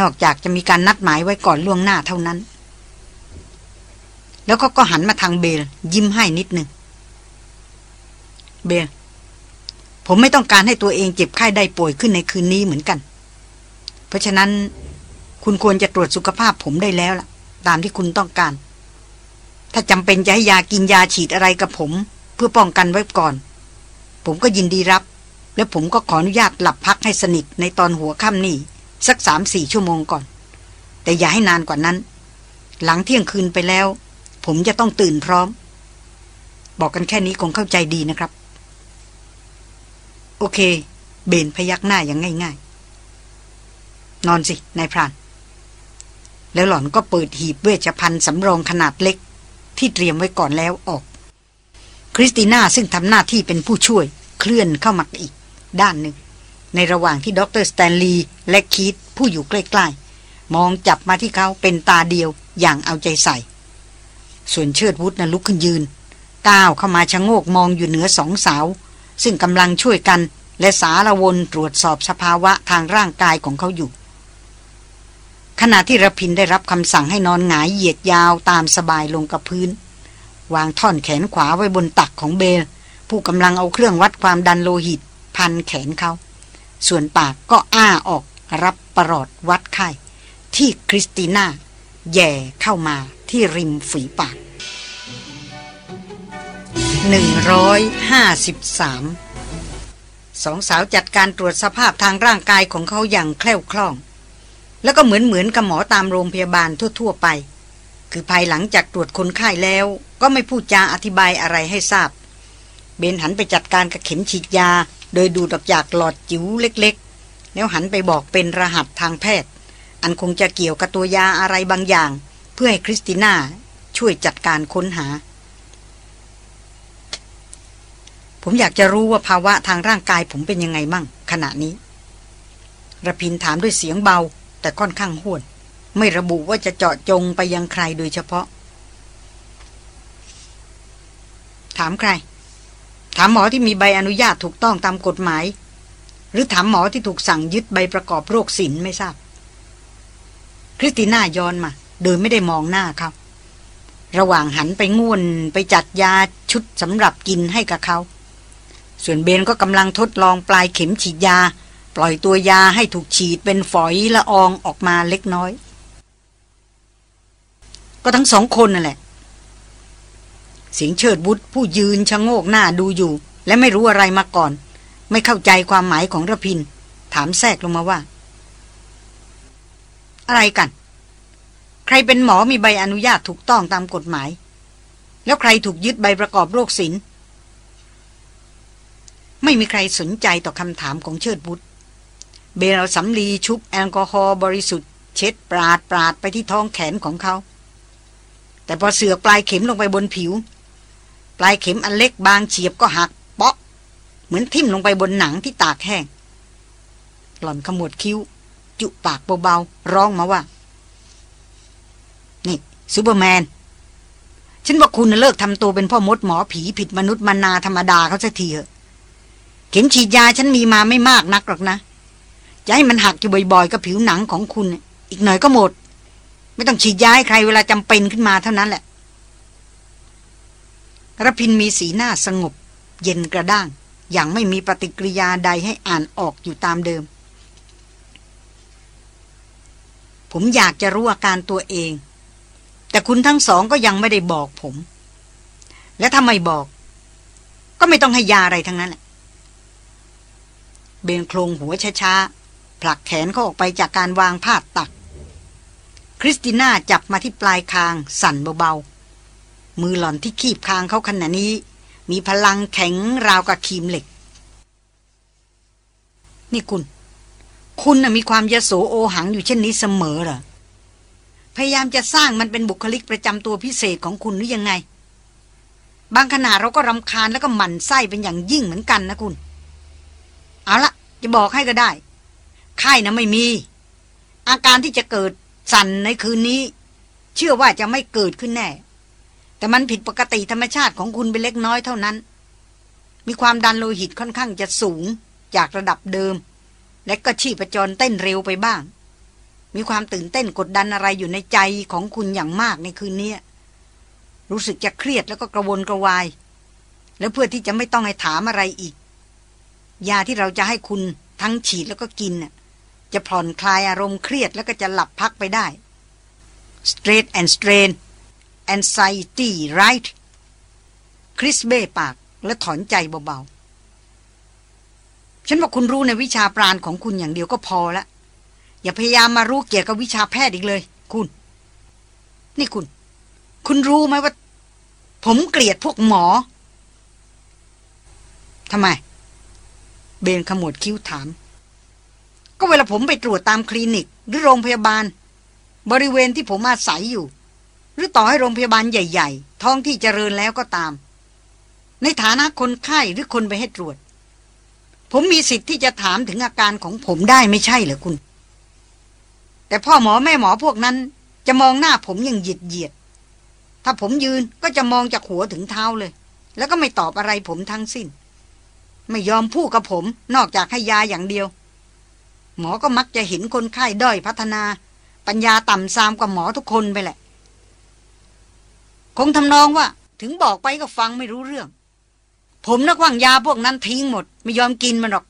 นอกจากจะมีการนัดหมายไว้ก่อนล่วงหน้าเท่านั้น แล้วเขาก็หันมาทางเบล ยิ้มให้นิดนึงเบล ผมไม่ต้องการให้ตัวเองเจ็บไข้ได้ป่วยขึ้นในคืนนี้เหมือนกัน เพราะฉะนั้นคุณควรจะตรวจสุขภาพผมได้แล้วล่ะ ตามที่คุณต้องการ ถ้าจำเป็นจะให้ยากินยาฉีดอะไรกับผม เพื่อป้องกันไว้ก่อน ผมก็ยินดีรับ และผมก็ขออนุญาตหลับพักให้สนิทในตอนหัวค่ำนี่สักสามสี่ชั่วโมงก่อน แต่อย่าให้นานกว่านั้น หลังเที่ยงคืนไปแล้ว ผมจะต้องตื่นพร้อม บอกกันแค่นี้คงเข้าใจดีนะครับ โอเค เบนพยักหน้าอย่างง่าย ๆ นอนสินายพราน แล้วหล่อนก็เปิดหีบเวชภัณฑ์สำรองขนาดเล็ก ที่เตรียมไว้ก่อนแล้วออก คริสติน่าซึ่งทำหน้าที่เป็นผู้ช่วยเคลื่อนเข้ามาอีก ด้านหนึ่ง ในระหว่างที่ด็อกเตอร์สแตนลีย์และคีตผู้อยู่ใกล้ๆ มองจับมาที่เขาเป็นตาเดียวอย่างเอาใจใส่ ส่วนเชิดวุฒนะลุกขึ้นยืน ก้าวเข้ามาชะโงกมองอยู่เหนือสองสาว ซึ่งกำลังช่วยกันและสาละวนตรวจสอบสภาวะทางร่างกายของเขาอยู่ ขณะที่ระพินได้รับคำสั่งให้นอนหงายเหยียดยาวตามสบายลงกับพื้น วางท่อนแขนขวาไว้บนตักของเบล ผู้กำลังเอาเครื่องวัดความดันโลหิต พันแขนเขา ส่วนปากก็อ้าออกรับประหลอดวัดไข้ที่คริสติน่าแย่เข้ามาที่ริมฝีปาก 153 สองสาวจัดการตรวจสภาพทางร่างกายของเขาอย่างแคล่วคล่อง แล้วก็เหมือนเหมือนกับหมอตามโรงพยาบาลทั่ว ๆ ไป คือภายหลังจากตรวจคนไข้แล้ว ก็ไม่พูดจาอธิบายอะไรให้ทราบ เบนหันไปจัดการกับเข็มฉีดยา โดยดูดออกจากหลอดจิ๋วเล็กๆ แล้วหันไปบอกเป็นรหัสทางแพทย์ อันคงจะเกี่ยวกับตัวยาอะไรบางอย่าง เพื่อให้คริสติน่าช่วยจัดการค้นหา ผมอยากจะรู้ว่าภาวะทางร่างกายผมเป็นยังไงมั่ง ขณะนี้ระพินถามด้วยเสียงเบา แต่ค่อนข้างห้วน ไม่ระบุว่าจะเจาะจงไปยังใครโดยเฉพาะ ถามใคร ถามหมอที่มีใบอนุญาตถูกต้องตามกฎหมาย หรือถามหมอที่ถูกสั่งยึดใบประกอบโรคศิลไม่ทราบ คริสติน่าย้อนมา โดยไม่ได้มองหน้าเขาระหว่างหันไปง่วนไปจัดยาชุดสำหรับกินให้กับเขา ส่วนเบนก็กำลังทดลองปลายเข็มฉีดยา ปล่อยตัวยาให้ถูกฉีดเป็นฝอยละอองออกมาเล็กน้อย ก็ทั้งสองคนนั่นแหละ เสียงเชิดบุตรผู้ยืนชะโงกหน้าดูอยู่ และไม่รู้อะไรมาก่อน ไม่เข้าใจความหมายของระพิน ถามแทรกลงมาว่า อะไรกัน ใครเป็นหมอมีใบอนุญาตถูกต้องตามกฎหมาย แล้วใครถูกยึดใบประกอบโรคศิลป์ไม่มีใครสนใจต่อคำถามของเชิดบุตร เบลเอาสำลีชุบแอลกอฮอล์บริสุทธิ์ เช็ดปราดปราดไปที่ท้องแขนของเขา แต่พอเสือปลายเข็มลงไปบนผิว ปลายเข็มอันเล็กบางเฉียบก็หักเปาะ เหมือนทิ่มลงไปบนหนังที่ตากแห้ง หล่อนขมวดคิ้ว จุปากเบาๆร้องมาว่า นี่ซูเปอร์แมน ฉันว่าคุณน่ะเลิกทำตัวเป็นพ่อมดหมอผีผิดมนุษย์มนาธรรมดาเขาสักทีเถอะ เข็มฉีดยาฉันมีมาไม่มากนักหรอกนะ จะให้มันหักอยู่บ่อยๆกับผิวหนังของคุณ อีกหน่อยก็หมด ไม่ต้องฉีดยาให้ใครเวลาจำเป็นขึ้นมาเท่านั้นแหละรพินมีสีหน้าสงบ เย็นกระด้าง อย่างไม่มีปฏิกิริยาใดให้อ่านออกอยู่ตามเดิม ผมอยากจะรู้อาการตัวเอง แต่คุณทั้งสองก็ยังไม่ได้บอกผม และถ้าไม่บอก ก็ไม่ต้องให้ยาอะไรทั้งนั้นแหละเบนโครงหัวช้า ผลักแขนเขาออกไปจากการวางผ้าตัก คริสติน่าจับมาที่ปลายคางสั่นเบาๆ มือหล่อนที่คีบคางเขาขณะนี้ มีพลังแข็งราวกับคีมเหล็ก นี่คุณ คุณน่ะมีความยโสโอหังอยู่เช่นนี้เสมอเหรอ พยายามจะสร้างมันเป็นบุคลิกประจำตัวพิเศษของคุณหรือยังไง บางขณะเราก็รำคาญแล้วก็หมั่นไส้เป็นอย่างยิ่งเหมือนกันนะคุณ เอาละจะบอกให้ก็ได้ ไข้นะไม่มี อาการที่จะเกิดสั่นในคืนนี้ เชื่อว่าจะไม่เกิดขึ้นแน่ แต่มันผิดปกติธรรมชาติของคุณเป็นเล็กน้อยเท่านั้น มีความดันโลหิตค่อนข้างจะสูงจากระดับเดิม และก็ชีพจรเต้นเร็วไปบ้าง มีความตื่นเต้นกดดันอะไรอยู่ในใจของคุณอย่างมากในคืนนี้รู้สึกจะเครียดแล้วก็กระวนกระวาย แล้วเพื่อที่จะไม่ต้องให้ถามอะไรอีก ยาที่เราจะให้คุณทั้งฉีดแล้วก็กินน่ะ จะผ่อนคลายอารมณ์เครียดแล้วก็จะหลับพักไปได้ straight and strain anxiety right คริสเบ้ปากและถอนใจเบาๆ ฉันว่าคุณรู้ในวิชาปราณของคุณอย่างเดียวก็พอละ อย่าพยายามมารู้เกี่ยวกับวิชาแพทย์อีกเลย คุณ นี่คุณ คุณรู้ไหมว่า ผมเกลียดพวกหมอทำไม เบนขมวดคิ้วถาม ก็เวลาผมไปตรวจตามคลินิก หรือโรงพยาบาล บริเวณที่ผมอาศัยอยู่ หรือต่อให้โรงพยาบาลใหญ่ ๆ ท้องที่เจริญแล้วก็ตาม ในฐานะคนไข้หรือคนไปให้ตรวจ ผมมีสิทธิ์ที่จะถามถึงอาการของผมได้ไม่ใช่เหรอคุณ แต่พ่อหมอแม่หมอพวกนั้น จะมองหน้าผมอย่างเหยียดเหยียดถ้าผมยืนก็จะมองจากหัวถึงเท้าเลย แล้วก็ไม่ตอบอะไรผมทั้งสิ้น ไม่ยอมพูดกับผม นอกจากให้ยาอย่างเดียว หมอก็มักจะเห็นคนไข้ด้อยพัฒนา ปัญญาต่ำซามกว่าหมอทุกคนไปแหละ คงทำนองว่า ถึงบอกไปก็ฟังไม่รู้เรื่อง ผมนักว่างยาพวกนั้นทิ้งหมด ไม่ยอมกินมันหรอก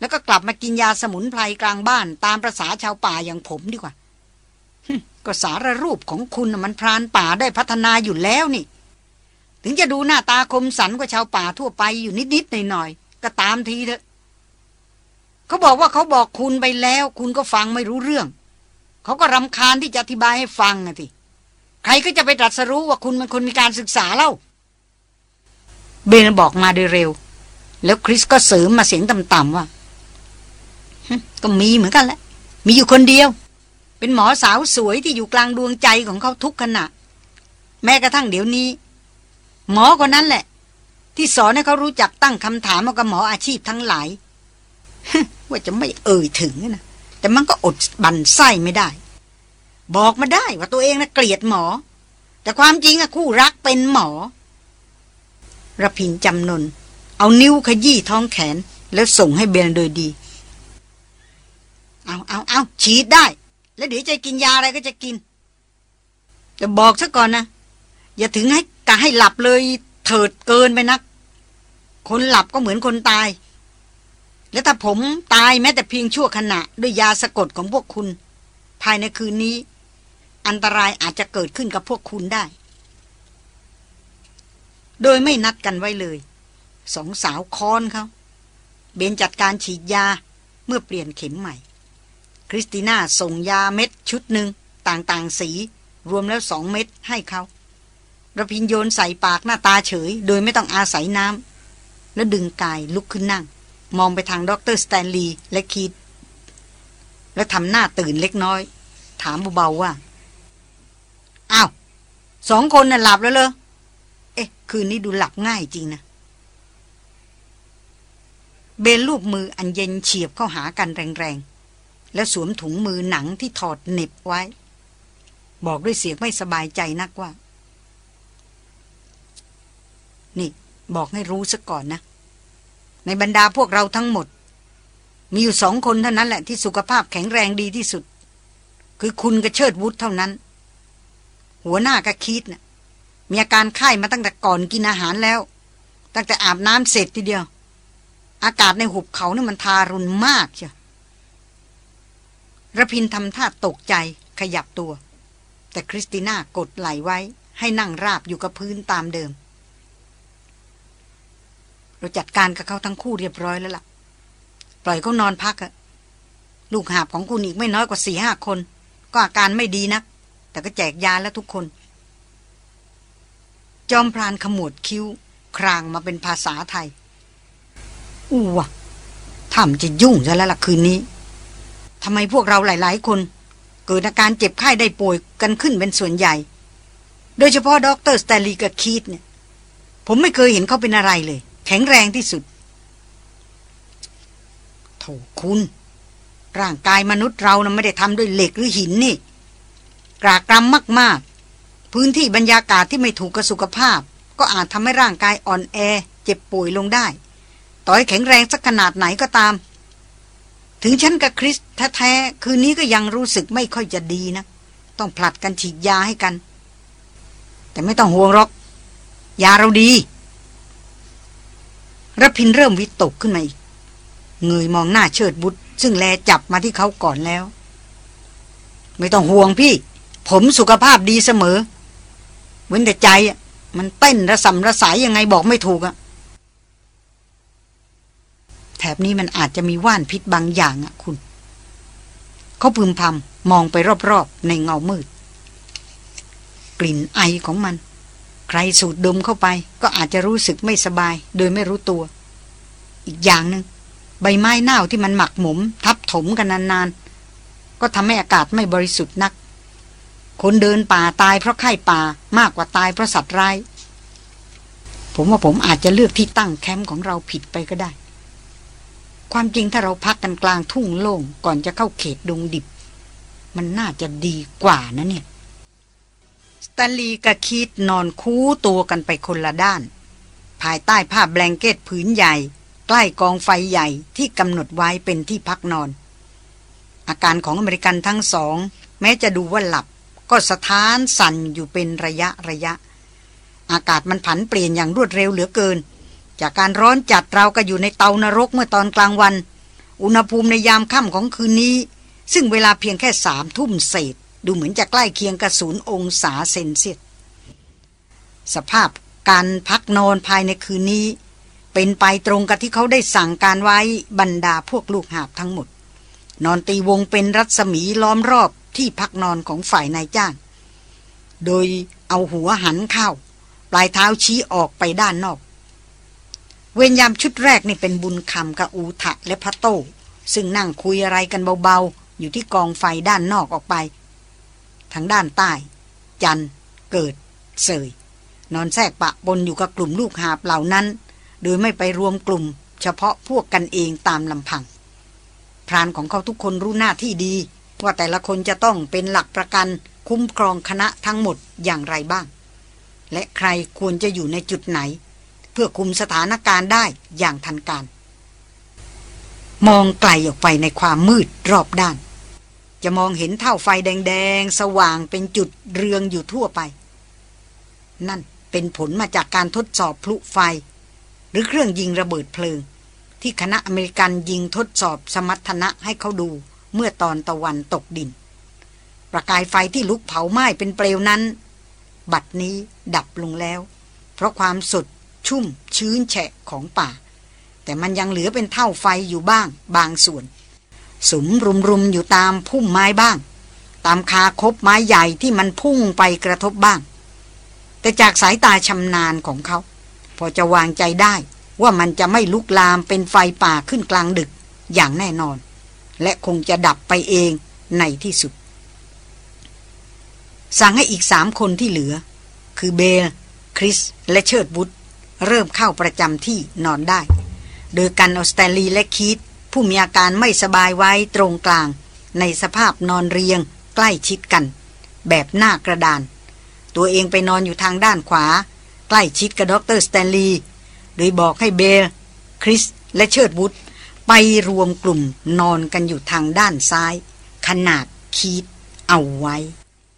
แล้วก็กลับมากินยาสมุนไพรกลางบ้าน ตามประษาชาวป่าอย่างผมดีกว่าก็สารรูปของคุณมันพรานป่าได้พัฒนาอยู่แล้วนี่ ถึงจะดูหน้าตาคมสันกว่าชาวป่าทั่วไปอยู่นิดๆหน่อยๆก็ตามทีเถอะ เขาบอกว่าเขาบอกคุณไปแล้ว คุณก็ฟังไม่รู้เรื่อง เขาก็รำคาญที่จะอธิบายให้ฟังอะทีใครก็จะไปตรัสรู้ว่าคุณเป็นคนมีการศึกษาเล่า เบนบอกมาโดยเร็ว แล้วคริสก็เสริมมาเสียงต่ำๆว่าก็มีเหมือนกันแหละ มีอยู่คนเดียว เป็นหมอสาวสวยที่อยู่กลางดวงใจของเขาทุกขณะ แม้กระทั่งเดี๋ยวนี้ หมอคนนั้นแหละ ที่สอนให้เขารู้จักตั้งคำถามกับหมออาชีพทั้งหลาย ว่าจะไม่เอ่ยถึงนะแต่มันก็อดบันไส้ไม่ได้ บอกมาได้ว่าตัวเองนะเกลียดหมอ แต่ความจริงอะคู่รักเป็นหมอระพินจำนน เอานิ้วขยี้ท้องแขน แล้วส่งให้เบนโดยดี เอาเอาเอาฉีดได้ แล้วเดี๋ยวจะกินยาอะไรก็จะกิน แต่บอกซะก่อนนะ อย่าถึงให้กะให้หลับเลยเถิดเกินไปนัก คนหลับก็เหมือนคนตาย และถ้าผมตายแม้แต่เพียงชั่วขณะ ด้วยยาสะกดของพวกคุณ ภายในคืนนี้ อันตรายอาจจะเกิดขึ้นกับพวกคุณได้ โดยไม่นัดกันไว้เลย สองสาวค้อนเขาเบลจัดการฉีดยาเมื่อเปลี่ยนเข็มใหม่ คริสติน่าส่งยาเม็ดชุดหนึ่งต่างๆสี รวมแล้วสองเม็ดให้เขารพินทร์โยนใส่ปากหน้าตาเฉย โดยไม่ต้องอาศัยน้ำแล้วดึงกายลุกขึ้นนั่ง มองไปทางดร.สแตนลีย์และคีดแล้วทำหน้าตื่นเล็กน้อย ถามเบาๆว่าอ้าวสองคนน่ะหลับแล้วเลยเอ๊ะ คืนนี้ดูหลับง่ายจริงนะ เบนลูบมืออันเย็นเฉียบเข้าหากันแรงๆ แล้วสวมถุงมือหนังที่ถอดเน็บไว้ บอกด้วยเสียงไม่สบายใจนักว่า นี่ บอกให้รู้ซะก่อนนะ ในบรรดาพวกเราทั้งหมด มีอยู่สองคนเท่านั้นแหละที่สุขภาพแข็งแรงดีที่สุด คือคุณกับเชิดวุฒเท่านั้น หัวหน้าก็คิดนะ่ะมีอาการไข้มาตั้งแต่ก่อนกินอาหารแล้ว ตั้งแต่อาบน้ำเสร็จทีเดียว อากาศในหุบเขานี่มันทารุณมากเชียวระพินทำท่าตกใจขยับตัว แต่คริสติน่ากดไหลไว้ ให้นั่งราบอยู่กับพื้นตามเดิม เราจัดการกับเขาทั้งคู่เรียบร้อยแล้วล่ะ ปล่อยเขานอนพักอะลูกหาบของคุณอีกไม่น้อยกว่าสี่ห้าคน ก็อาการไม่ดีนัก แต่ก็แจกยาแล้วทุกคน จอมพรานขมวดคิ้ว ครางมาเป็นภาษาไทย อุวะทำจะยุ่งซะแล้วล่ะคืนนี้ทำไมพวกเราหลาย ๆ คน เกิดอาการเจ็บไข้ได้ป่วยกันขึ้นเป็นส่วนใหญ่ โดยเฉพาะด็อกเตอร์สแตนลีย์กับคีตเนี่ย ผมไม่เคยเห็นเขาเป็นอะไรเลย แข็งแรงที่สุดโถคุณ ร่างกายมนุษย์เรานะ่ะไม่ได้ทำด้วยเหล็กหรือหินนี่ กรากรำมาก ๆ พื้นที่บรรยากาศที่ไม่ถูกกับสุขภาพ ก็อาจทำให้ร่างกายอ่อนแอ เจ็บป่วยลงได้ ต่อให้แข็งแรงสักขนาดไหนก็ตาม ถึงฉันกับคริสแท้ๆคืนนี้ก็ยังรู้สึกไม่ค่อยจะดีนะ ต้องผลัดกันฉีดยาให้กัน แต่ไม่ต้องห่วงหรอก ยาเราดี รพินเริ่มวิตกขึ้นมาอีก เงยมองหน้าเชิดบุตร ซึ่งแลจับมาที่เขาก่อนแล้ว ไม่ต้องห่วงพี่ ผมสุขภาพดีเสมอ เว้นแต่ใจอะมันเต้นระสำระสายยังไงบอกไม่ถูกอะแถบนี้มันอาจจะมีว่านพิษบางอย่างอะคุณ เขาพึมพำมองไปรอบๆในเงามืด กลิ่นไอของมัน ใครสูดดมเข้าไปก็อาจจะรู้สึกไม่สบาย โดยไม่รู้ตัว อีกอย่างหนึง่งใบไม้เน่าที่มันหมักหมม ทับถมกันนานๆ ก็ทำให้อากาศไม่บริสุทธิ์นัก คนเดินป่าตายเพราะไข้ป่ามากกว่าตายเพราะสัตว์ร้าย ผมว่าผมอาจจะเลือกที่ตั้งแคมป์ของเราผิดไปก็ได้ ความจริงถ้าเราพักกันกลางทุ่งโล่งก่อนจะเข้าเขตดงดิบ มันน่าจะดีกว่านะเนี่ย ตนลีกับคีดนอนคู่ตัวกันไปคนละด้าน ภายใต้ผ้าแบงเกตผืนใหญ่ ใกล้กองไฟใหญ่ที่กำหนดไว้เป็นที่พักนอน อาการของอเมริกันทั้งสอง แม้จะดูว่าหลับ ก็สะท้านสั่นอยู่เป็นระยะระยะ อากาศมันผันเปลี่ยนอย่างรวดเร็วเหลือเกิน จากการร้อนจัดเราก็อยู่ในเตานรกเมื่อตอนกลางวัน อุณหภูมิในยามค่ำของคืนนี้ ซึ่งเวลาเพียงแค่สามทุ่มเศษ ดูเหมือนจะใกล้เคียงกับศูนย์องศาเซนเซียสสภาพการพักนอนภายในคืนนี้ เป็นไปตรงกับที่เขาได้สั่งการไว้บรรดาพวกลูกหาบทั้งหมด นอนตีวงเป็นรัศมีล้อมรอบที่พักนอนของฝ่ายนายจ้าง โดยเอาหัวหันเข้า ปลายเท้าชี้ออกไปด้านนอก เวรยามชุดแรกนี่เป็นบุญคำกับอูทะและพระโต ซึ่งนั่งคุยอะไรกันเบาๆ อยู่ที่กองไฟด้านนอกออกไป ทางด้านใต้ จัน เกิด เสย นอนแทรกปะปนอยู่กับกลุ่มลูกหาบเหล่านั้น โดยไม่ไปรวมกลุ่ม เฉพาะพวกกันเองตามลำพัง พรานของเขาทุกคนรู้หน้าที่ดี ว่าแต่ละคนจะต้องเป็นหลักประกันคุ้มครองคณะทั้งหมดอย่างไรบ้าง และใครควรจะอยู่ในจุดไหน เพื่อคุมสถานการณ์ได้อย่างทันการ มองไกลออกไปในความมืดรอบด้าน จะมองเห็นเท่าไฟแดงๆ สว่างเป็นจุดเรืองอยู่ทั่วไป นั่นเป็นผลมาจากการทดสอบพลุไฟ หรือเครื่องยิงระเบิดเพลิง ที่คณะอเมริกันยิงทดสอบสมรรถนะให้เขาดูเมื่อตอนตะวันตกดิน ประกายไฟที่ลุกเผาไหม้เป็นเปลวนั้น บัดนี้ดับลงแล้ว เพราะความสดชุ่มชื้นแฉะของป่า แต่มันยังเหลือเป็นเท่าไฟอยู่บ้างบางส่วน สุมรุมรุมอยู่ตามพุ่มไม้บ้าง ตามคาคบไม้ใหญ่ที่มันพุ่งไปกระทบบ้าง แต่จากสายตาชำนาญของเขา พอจะวางใจได้ว่ามันจะไม่ลุกลามเป็นไฟป่าขึ้นกลางดึกอย่างแน่นอน และคงจะดับไปเองในที่สุด สั่งให้อีกสามคนที่เหลือ คือเบล คริส และเชิดบุตรเริ่มเข้าประจำที่นอนได้ โดยกันออสเตรลีและคีต ผู้มีอาการไม่สบายไว้ตรงกลาง ในสภาพนอนเรียง ใกล้ชิดกัน แบบหน้ากระดาน ตัวเองไปนอนอยู่ทางด้านขวา ใกล้ชิดกับดรสแตนลีย์โดยบอกให้เบลคริส และเชิดบุตไปรวมกลุ่มนอนกันอยู่ทางด้านซ้าย ขนาดคีตเอาไว้